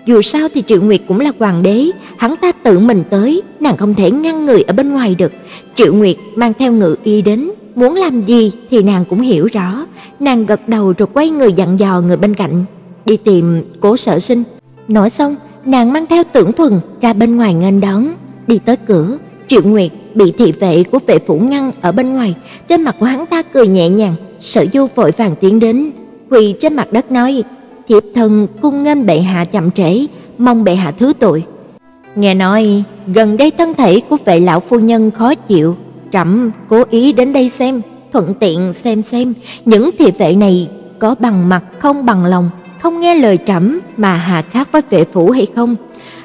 Dù sao thì Triệu Nguyệt cũng là hoàng đế, hắn ta tự mình tới, nàng không thể ngăn người ở bên ngoài được. Triệu Nguyệt mang theo ngự y đến, muốn làm gì thì nàng cũng hiểu rõ. Nàng gật đầu rồi quay người dặn dò người bên cạnh, đi tìm Cố Sở Sinh. Nói xong, nàng mang theo Tưởng Thuần ra bên ngoài nghênh đón, đi tới cửa, Triệu Nguyệt bị thị vệ của vệ phủ ngăn ở bên ngoài, trên mặt của hắn ta cười nhẹ nhàng, Sở Du vội vàng tiến đến, quỳ trên mặt đất nói: "Thiếp thân cung nghênh bệ hạ chậm trễ, mong bệ hạ thứ tội." Nghe nói gần đây thân thể của vệ lão phu nhân khó chịu, trẫm cố ý đến đây xem, thuận tiện xem xem những thị vệ này có bằng mặt không bằng lòng, không nghe lời trẫm mà hà khắc với vệ phủ hay không.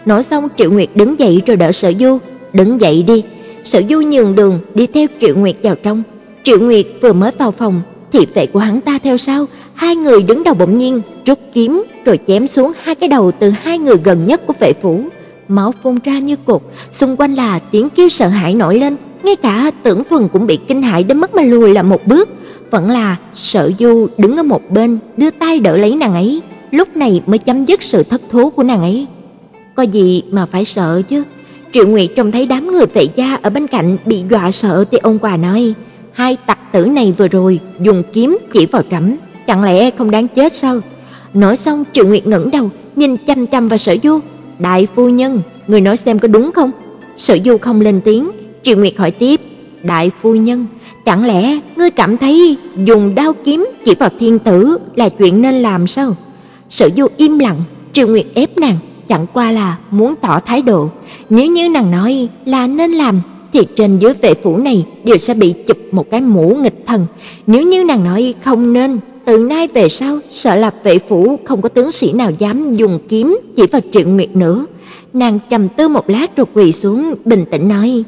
Nói xong Triệu Nguyệt đứng dậy rồi đỡ Sở Du, "Đứng dậy đi." Sở Du nhường đường đi theo Triệu Nguyệt vào trong. Triệu Nguyệt vừa mới vào phòng, thị vệ của hắn ta theo sau, hai người đứng đầu bỗng nhiên rút kiếm rồi chém xuống hai cái đầu từ hai người gần nhất của vệ phủ. máu phun ra như cục, xung quanh là tiếng kêu sợ hãi nổi lên, ngay cả Tưởng Thuần cũng bị kinh hãi đến mức mà lùi lại một bước. Vẫn là Sở Du đứng ở một bên, đưa tay đỡ lấy nàng ấy, lúc này mới chấm dứt sự thất thố của nàng ấy. Có gì mà phải sợ chứ? Triệu Nguyệt trông thấy đám người vệ gia ở bên cạnh bị dọa sợ thì ông quà nói: "Hai tặc tử này vừa rồi dùng kiếm chỉ vào trẫm, chẳng lẽ không đáng chết sao?" Nói xong Triệu Nguyệt ngẩng đầu, nhìn chăm chăm vào Sở Du, "Đại phu nhân, người nói xem có đúng không?" Sở Du không lên tiếng, Triệu Nguyệt hỏi tiếp, "Đại phu nhân, chẳng lẽ ngươi cảm thấy dùng đao kiếm chỉ vào thiên tử là chuyện nên làm sao?" Sở Du im lặng, Triệu Nguyệt ép nàng, chẳng qua là muốn tỏ thái độ, nếu như nàng nói là nên làm thì trên dưới vệ phủ này đều sẽ bị chụp một cái mũ nghịch thần, nếu như nàng nói không nên từ nay về sau, sợ là vệ phủ không có tướng sĩ nào dám dùng kiếm chỉ vào Triệu Nguyệt nữa. Nàng trầm tư một lát rồi quỳ xuống, bình tĩnh nói: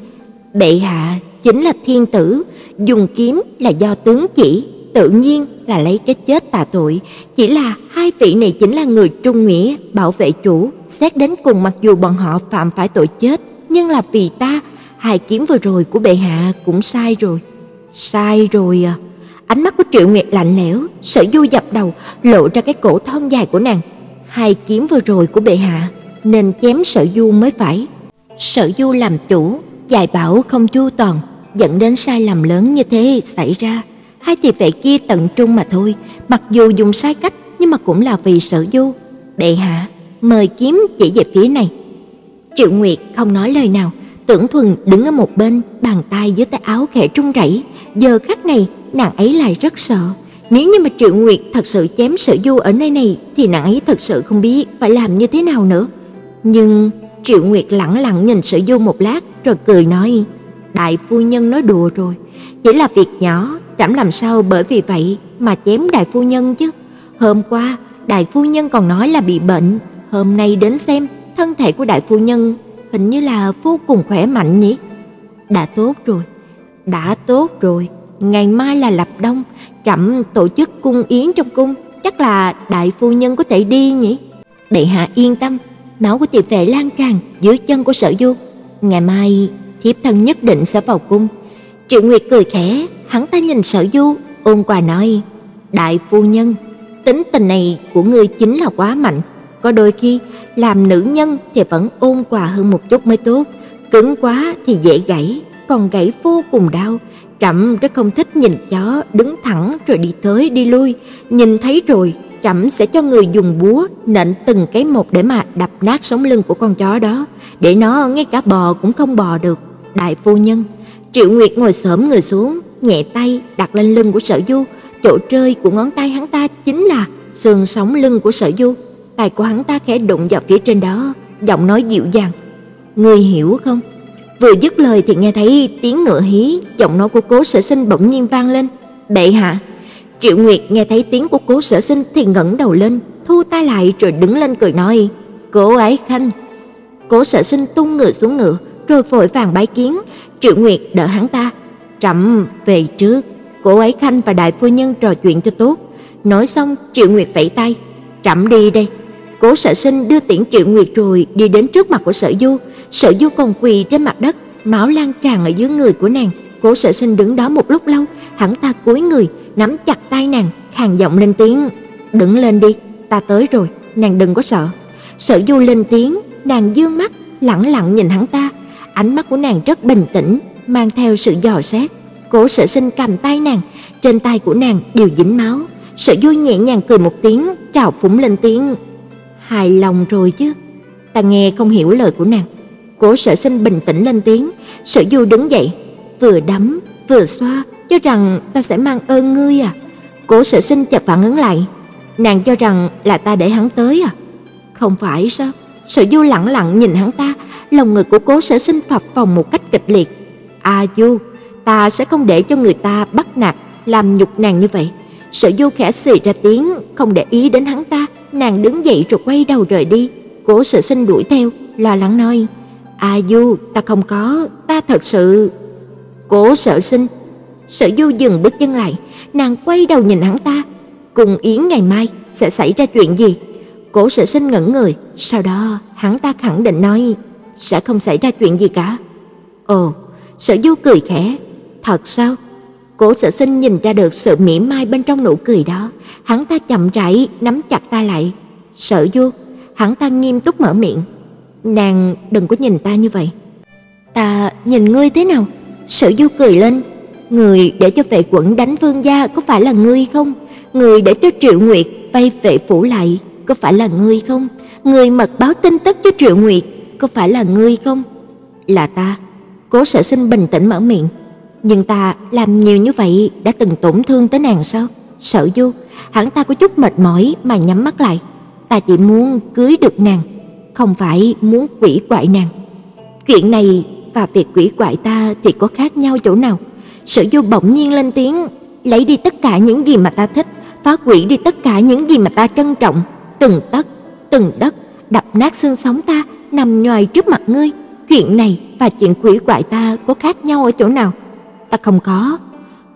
"Bệ hạ chính là thiên tử, dùng kiếm là do tướng chỉ, tự nhiên là lấy cái chết tà tội, chỉ là hai vị này chính là người trung nghĩa, bảo vệ chủ, xét đến cùng mặc dù bọn họ phạm phải tội chết, nhưng là vì ta, hai kiếm vừa rồi của bệ hạ cũng sai rồi." "Sai rồi à?" Ánh mắt của Triệu Nguyệt lạnh lẽo, Sở Du dập đầu, lộ ra cái cổ thon dài của nàng. Hai kiếm vừa rồi của bệ hạ nên chém Sở Du mới phải. Sở Du làm chủ, dạy bảo không chu toàn, dẫn đến sai lầm lớn như thế xảy ra. Hai thị vệ kia tận trung mà thôi, mặc dù dùng sai cách nhưng mà cũng là vì Sở Du. Bệ hạ, mời kiếm chỉ về phía này. Triệu Nguyệt không nói lời nào, Tưởng Thuần đứng ở một bên, bàn tay dưới tay áo khẽ run rẩy, giờ khắc này nàng ấy lại rất sợ. Nếu như mà Triệu Nguyệt thật sự chém Sở Du ở nơi này thì nàng ấy thật sự không biết phải làm như thế nào nữa. Nhưng Triệu Nguyệt lặng lặng nhìn Sở Du một lát rồi cười nói: "Đại phu nhân nói đùa rồi, chỉ là việc nhỏ, trẫm làm sao bởi vì vậy mà chém đại phu nhân chứ. Hôm qua đại phu nhân còn nói là bị bệnh, hôm nay đến xem, thân thể của đại phu nhân hình như là vô cùng khỏe mạnh nhỉ? Đã tốt rồi, đã tốt rồi." ngày mai là lập đông, trẫm tổ chức cung yến trong cung, chắc là đại phu nhân có thể đi nhỉ? Đệ hạ yên tâm, máu của thị vệ lan tràn dưới chân của Sở Du, ngày mai thiếp thân nhất định sẽ vào cung. Triệu Nguyệt cười khẽ, hắn ta nhìn Sở Du, ôn quà nói: "Đại phu nhân, tính tình này của ngươi chính là quá mạnh, có đôi khi làm nữ nhân thì vẫn ôn quà hơn một chút mới tốt, cứng quá thì dễ gãy, còn gãy vô cùng đau." Trẫm rất không thích nhìn chó đứng thẳng rồi đi tới đi lui, nhìn thấy rồi, trẫm sẽ cho người dùng búa nện từng cái một để mà đập nát sống lưng của con chó đó, để nó ngay cả bò cũng không bò được. Đại phu nhân, Triệu Nguyệt ngồi xổm người xuống, nhẹ tay đặt lên lưng của Sở Du, chỗ rơi của ngón tay hắn ta chính là xương sống lưng của Sở Du. Tay của hắn ta khẽ đụng vào phía trên đó, giọng nói dịu dàng, "Ngươi hiểu không?" Vừa dứt lời thì nghe thấy tiếng ngựa hí, giọng nói của Cố Sở Sinh bỗng nhiên vang lên. "Bệ hạ." Triệu Nguyệt nghe thấy tiếng của Cố Sở Sinh thì ngẩng đầu lên, thu tay lại rồi đứng lên cười nói: "Cố Ái Khanh." Cố Sở Sinh tung ngựa xuống ngựa, rồi vội vàng bái kiến, Triệu Nguyệt đỡ hắn ta, "Trẫm về trước." Cố Ái Khanh và đại phu nhân trò chuyện cho tốt. Nói xong, Triệu Nguyệt vẫy tay, "Trẫm đi đây." Cố Sở Sinh đưa tiễn Triệu Nguyệt rồi đi đến trước mặt của Sở Du, Sở Du còn quỳ trên mặt đất, máu lan tràn ở dưới người của nàng. Cố Sở Sinh đứng đó một lúc lâu, hắn ta cúi người, nắm chặt tay nàng, khàn giọng lên tiếng, "Đứng lên đi, ta tới rồi, nàng đừng có sợ." Sở Du lên tiếng, nàng dương mắt, lẳng lặng nhìn hắn ta, ánh mắt của nàng rất bình tĩnh, mang theo sự dò xét. Cố Sở Sinh cầm tay nàng, trên tay của nàng đều dính máu. Sở Du nhẹ nhàng cười một tiếng, trào phúng lên tiếng, "Hài lòng rồi chứ?" Ta nghe không hiểu lời của nàng. Cố Sở Sinh bình tĩnh lên tiếng, Sở Du đứng dậy, vừa đấm vừa xoa, cho rằng ta sẽ mang ơn ngươi à? Cố Sở Sinh chợt phản ứng lại, nàng cho rằng là ta để hắn tới à? Không phải sao? Sở Du lặng lặng nhìn hắn ta, lòng ngực của Cố Sở Sinh phập phồng một cách kịch liệt. "A à, Du, ta sẽ không để cho người ta bắt nạt, làm nhục nàng như vậy." Sở Du khẽ xì ra tiếng, không để ý đến hắn ta, nàng đứng dậy rồi quay đầu rời đi. Cố Sở Sinh đuổi theo, lo lắng nói: A Du, ta không có, ta thật sự Cố Sở Sinh. Sở Du dừng bước chân lại, nàng quay đầu nhìn hắn ta, cùng yến ngày mai sẽ xảy ra chuyện gì? Cố Sở Sinh ngẩn người, sau đó hắn ta khẳng định nói sẽ không xảy ra chuyện gì cả. Ồ, Sở Du cười khẽ, thật sao? Cố Sở Sinh nhìn ra được sự mỉa mai bên trong nụ cười đó, hắn ta chậm rãi nắm chặt ta lại. Sở Du, hắn ta nghiêm túc mở miệng, "Nàng đừng có nhìn ta như vậy." "Ta nhìn ngươi thế nào?" Sở Du cười lên, "Người để cho vệ quẩn đánh vương gia có phải là ngươi không? Người để cho Triệu Nguyệt vay vệ phủ lại có phải là ngươi không? Người mật báo tin tức cho Triệu Nguyệt có phải là ngươi không?" "Là ta." Cố Sở Sinh bình tĩnh mở miệng, "Nhưng ta làm nhiều như vậy đã từng tổn thương tới nàng sao?" Sở Du, hắn ta có chút mệt mỏi mà nhắm mắt lại. "Ta chỉ muốn cưới được nàng, không phải muốn quỷ quại nàng." Chuyện này và việc quỷ quại ta thì có khác nhau chỗ nào? Sở Du bỗng nhiên lên tiếng, lấy đi tất cả những gì mà ta thích, phá hủy đi tất cả những gì mà ta trân trọng, từng tấc, từng đất đập nát xương sống ta, nằm nhòi trước mặt ngươi. Chuyện này và chuyện quỷ quại ta có khác nhau ở chỗ nào? Ta không có.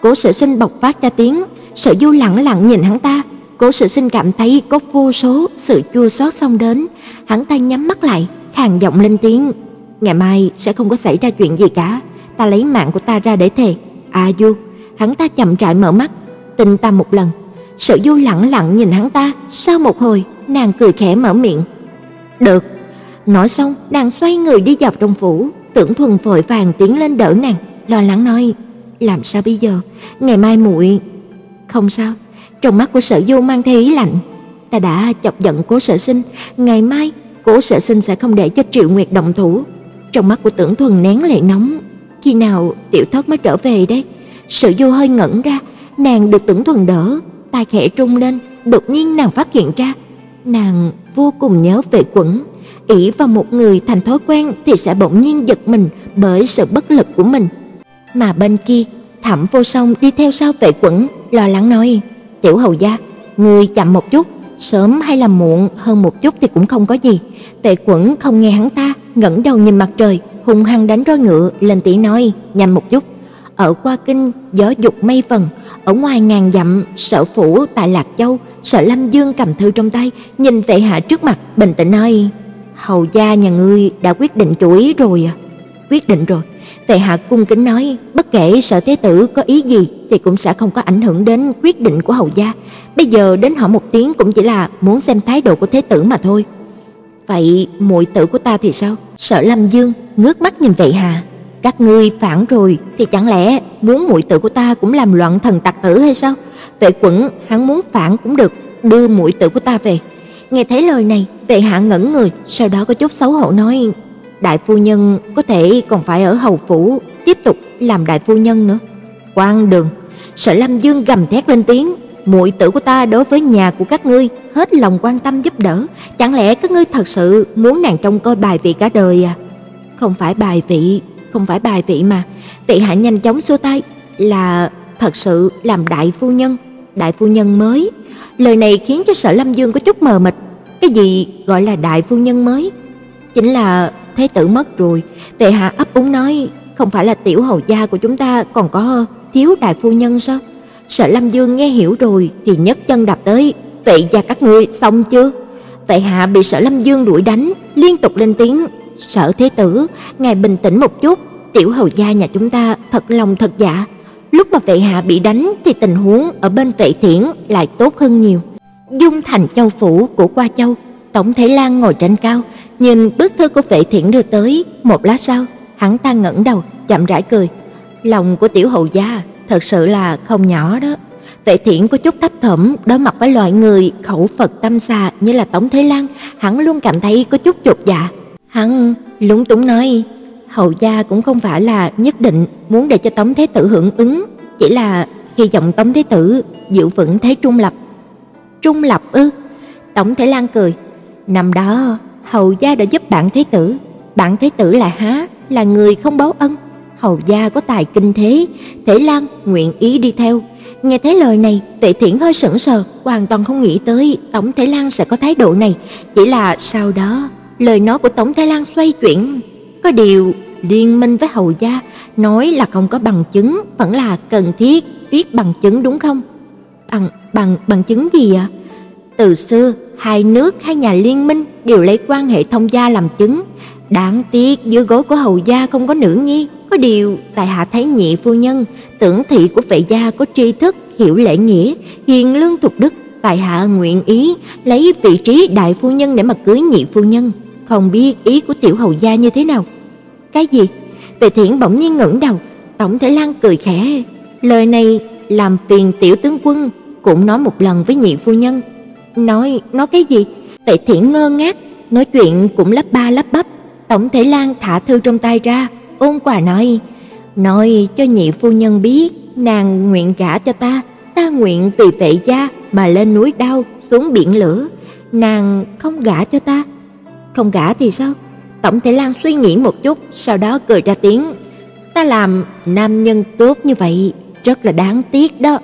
Cố Sở Sinh bộc phát ra tiếng, Sở Du lặng lặng nhìn hắn ta, Cố sự Sinh cảm thấy có vô số sự chua xót xông đến, hắn ta nhắm mắt lại, khàn giọng lên tiếng, "Ngày mai sẽ không có xảy ra chuyện gì cả, ta lấy mạng của ta ra để thề." "A Du." Hắn ta chậm rãi mở mắt, tin ta một lần. Sở Du lặng lặng nhìn hắn ta, sau một hồi, nàng cười khẽ mở miệng, "Được." Nói xong, nàng xoay người đi vào trong phủ, Tưởng Thuần vội vàng tiến lên đỡ nàng, lo lắng nói: "Làm sao bây giờ? Ngày mai muội không sao." Trong mắt của Sở Du mang theo ý lạnh, "Ta đã chọc giận Cố Sở Sinh, ngày mai Cố Sở Sinh sẽ không để cho Triệu Nguyệt động thủ." Trong mắt của Tưởng Thuần nén lệ nóng, khi nào tiểu thất mới trở về đây? Sở Du hơi ngẩn ra, nàng được Tưởng Thuần đỡ, tai khẽ trung lên, đột nhiên nàng phát hiện ra, nàng vô cùng nhớ về Quẩn, ỷ vào một người thành thói quen thì sẽ bỗng nhiên giật mình bởi sự bất lực của mình. Mà bên kia, Thẩm Vô Song đi theo sau vệ Quẩn, lo lắng nói: "Tiểu hầu gia, người chậm một chút, sớm hay là muộn hơn một chút thì cũng không có gì." tệ Quẩn không nghe hắn ta, ngẩng đầu nhìn mặt trời, hung hăng đánh roi ngựa, lên tiếng nói: "Nhanh một chút." Ở qua kinh, gió dục mây vần, ở ngoài ngàn dặm, sở phủ tại Lạc Châu, Sở Lâm Dương cầm thư trong tay, nhìn vệ hạ trước mặt, bình tĩnh nói: "Hầu gia nhà ngươi đã quyết định chủ ý rồi à?" "Quyết định rồi." Vệ hạ cung kính nói, bất kể sở thế tử có ý gì thì cũng sẽ không có ảnh hưởng đến quyết định của hầu gia. Bây giờ đến hỏi một tiếng cũng chỉ là muốn xem thái độ của thế tử mà thôi. Vậy muội tử của ta thì sao? Sở Lâm Dương ngước mắt nhìn Vệ hạ các ngươi phản rồi thì chẳng lẽ muốn muội tử của ta cũng làm loạn thần tặc tử hay sao? Tệ Quẩn hắn muốn phản cũng được, đưa muội tử của ta về. Nghe thấy lời này, Vệ Hạ ngẩn người, sau đó có chút xấu hổ nói: "Đại phu nhân có thể còn phải ở hầu phủ tiếp tục làm đại phu nhân nữa." Quan Đường, Sở Lâm Dương gầm thét lên tiếng, muội tử của ta đối với nhà của các ngươi hết lòng quan tâm giúp đỡ, chẳng lẽ các ngươi thật sự muốn nàng trông coi bài vị cả đời à? Không phải bài vị, không phải bài vị mà. Vị hạ nhanh chóng xua tay, là thật sự làm đại phu nhân, đại phu nhân mới. Lời này khiến cho Sở Lâm Dương có chút mờ mịt, cái gì gọi là đại phu nhân mới? Chính là thế tử mất rồi. Tệ hạ ấp úng nói, không phải là tiểu hầu gia của chúng ta còn có thiếu đại phu nhân sao? Sở Lâm Dương nghe hiểu rồi thì nhấc chân đạp tới, "Vậy gia các ngươi xong chưa?" Vậy hạ bị Sở Lâm Dương đuổi đánh, liên tục lên tiếng, "Sở thế tử, ngài bình tĩnh một chút, tiểu hầu gia nhà chúng ta thật lòng thật dạ." Lúc mà Vệ hạ bị đánh thì tình huống ở bên Vệ Thiển lại tốt hơn nhiều. Dung Thành Châu phủ của Qua Châu, Tổng Thể Lan ngồi trên cao, nhìn bức thư của Vệ Thiển đưa tới, một lát sau, hắn ta ngẩng đầu, chậm rãi cười. Lòng của tiểu hầu gia thật sự là không nhỏ đó. Vệ Thiển có chút thấp thỏm đối mặt với loại người khẩu Phật tâm xà như là Tống Thế Lan, hắn luôn cảm thấy có chút chột dạ. Hắn lúng túng nói, hầu gia cũng không phải là nhất định muốn để cho Tống Thế tử hưởng ứng, chỉ là hy vọng Tống Thế tử giữ vững thế trung lập. Trung lập ư? Tống Thế Lan cười, năm đó hầu gia đã giúp bạn thế tử, bạn thế tử là há là người không báo ân hầu gia có tài kinh thế, Thể Lan nguyện ý đi theo. Nghe thấy lời này, Tệ Thiển hơi sững sờ, hoàn toàn không nghĩ tới Tống Thể Lan sẽ có thái độ này, chỉ là sau đó, lời nói của Tống Thể Lan xoay chuyển, có điều liên minh với hầu gia nói là không có bằng chứng, vẫn là cần thiết viết bằng chứng đúng không? Bằng bằng bằng chứng gì ạ? Từ xưa, hai nước hai nhà liên minh đều lấy quan hệ thông gia làm chứng. Đáng tiếc dưới gối của hầu gia không có nữ nhi, có điều tại hạ thấy nhị phu nhân, tưởng thị của vệ gia có tri thức, hiểu lễ nghĩa, hiền lương thục đức, tại hạ nguyện ý lấy vị trí đại phu nhân để mà cưới nhị phu nhân, không biết ý của tiểu hầu gia như thế nào. Cái gì? Vệ Thiển bỗng nhiên ngẩng đầu, Tổng Thể Lan cười khẽ, lời này làm phiền tiểu tướng quân, cũng nói một lần với nhị phu nhân. Nói, nói cái gì? Tệ Thiển ngơ ngác, nói chuyện cũng lắp ba lắp bắp. Tổng Thể Lan thả thư trong tay ra, ôn quà nói, nói cho nhị phu nhân biết, nàng nguyện gả cho ta, ta nguyện vì vệ gia mà lên núi đao, xuống biển lửa, nàng không gả cho ta. Không gả thì sao? Tổng Thể Lan suy nghĩ một chút, sau đó cười ra tiếng, ta làm nam nhân tốt như vậy rất là đáng tiếc đó.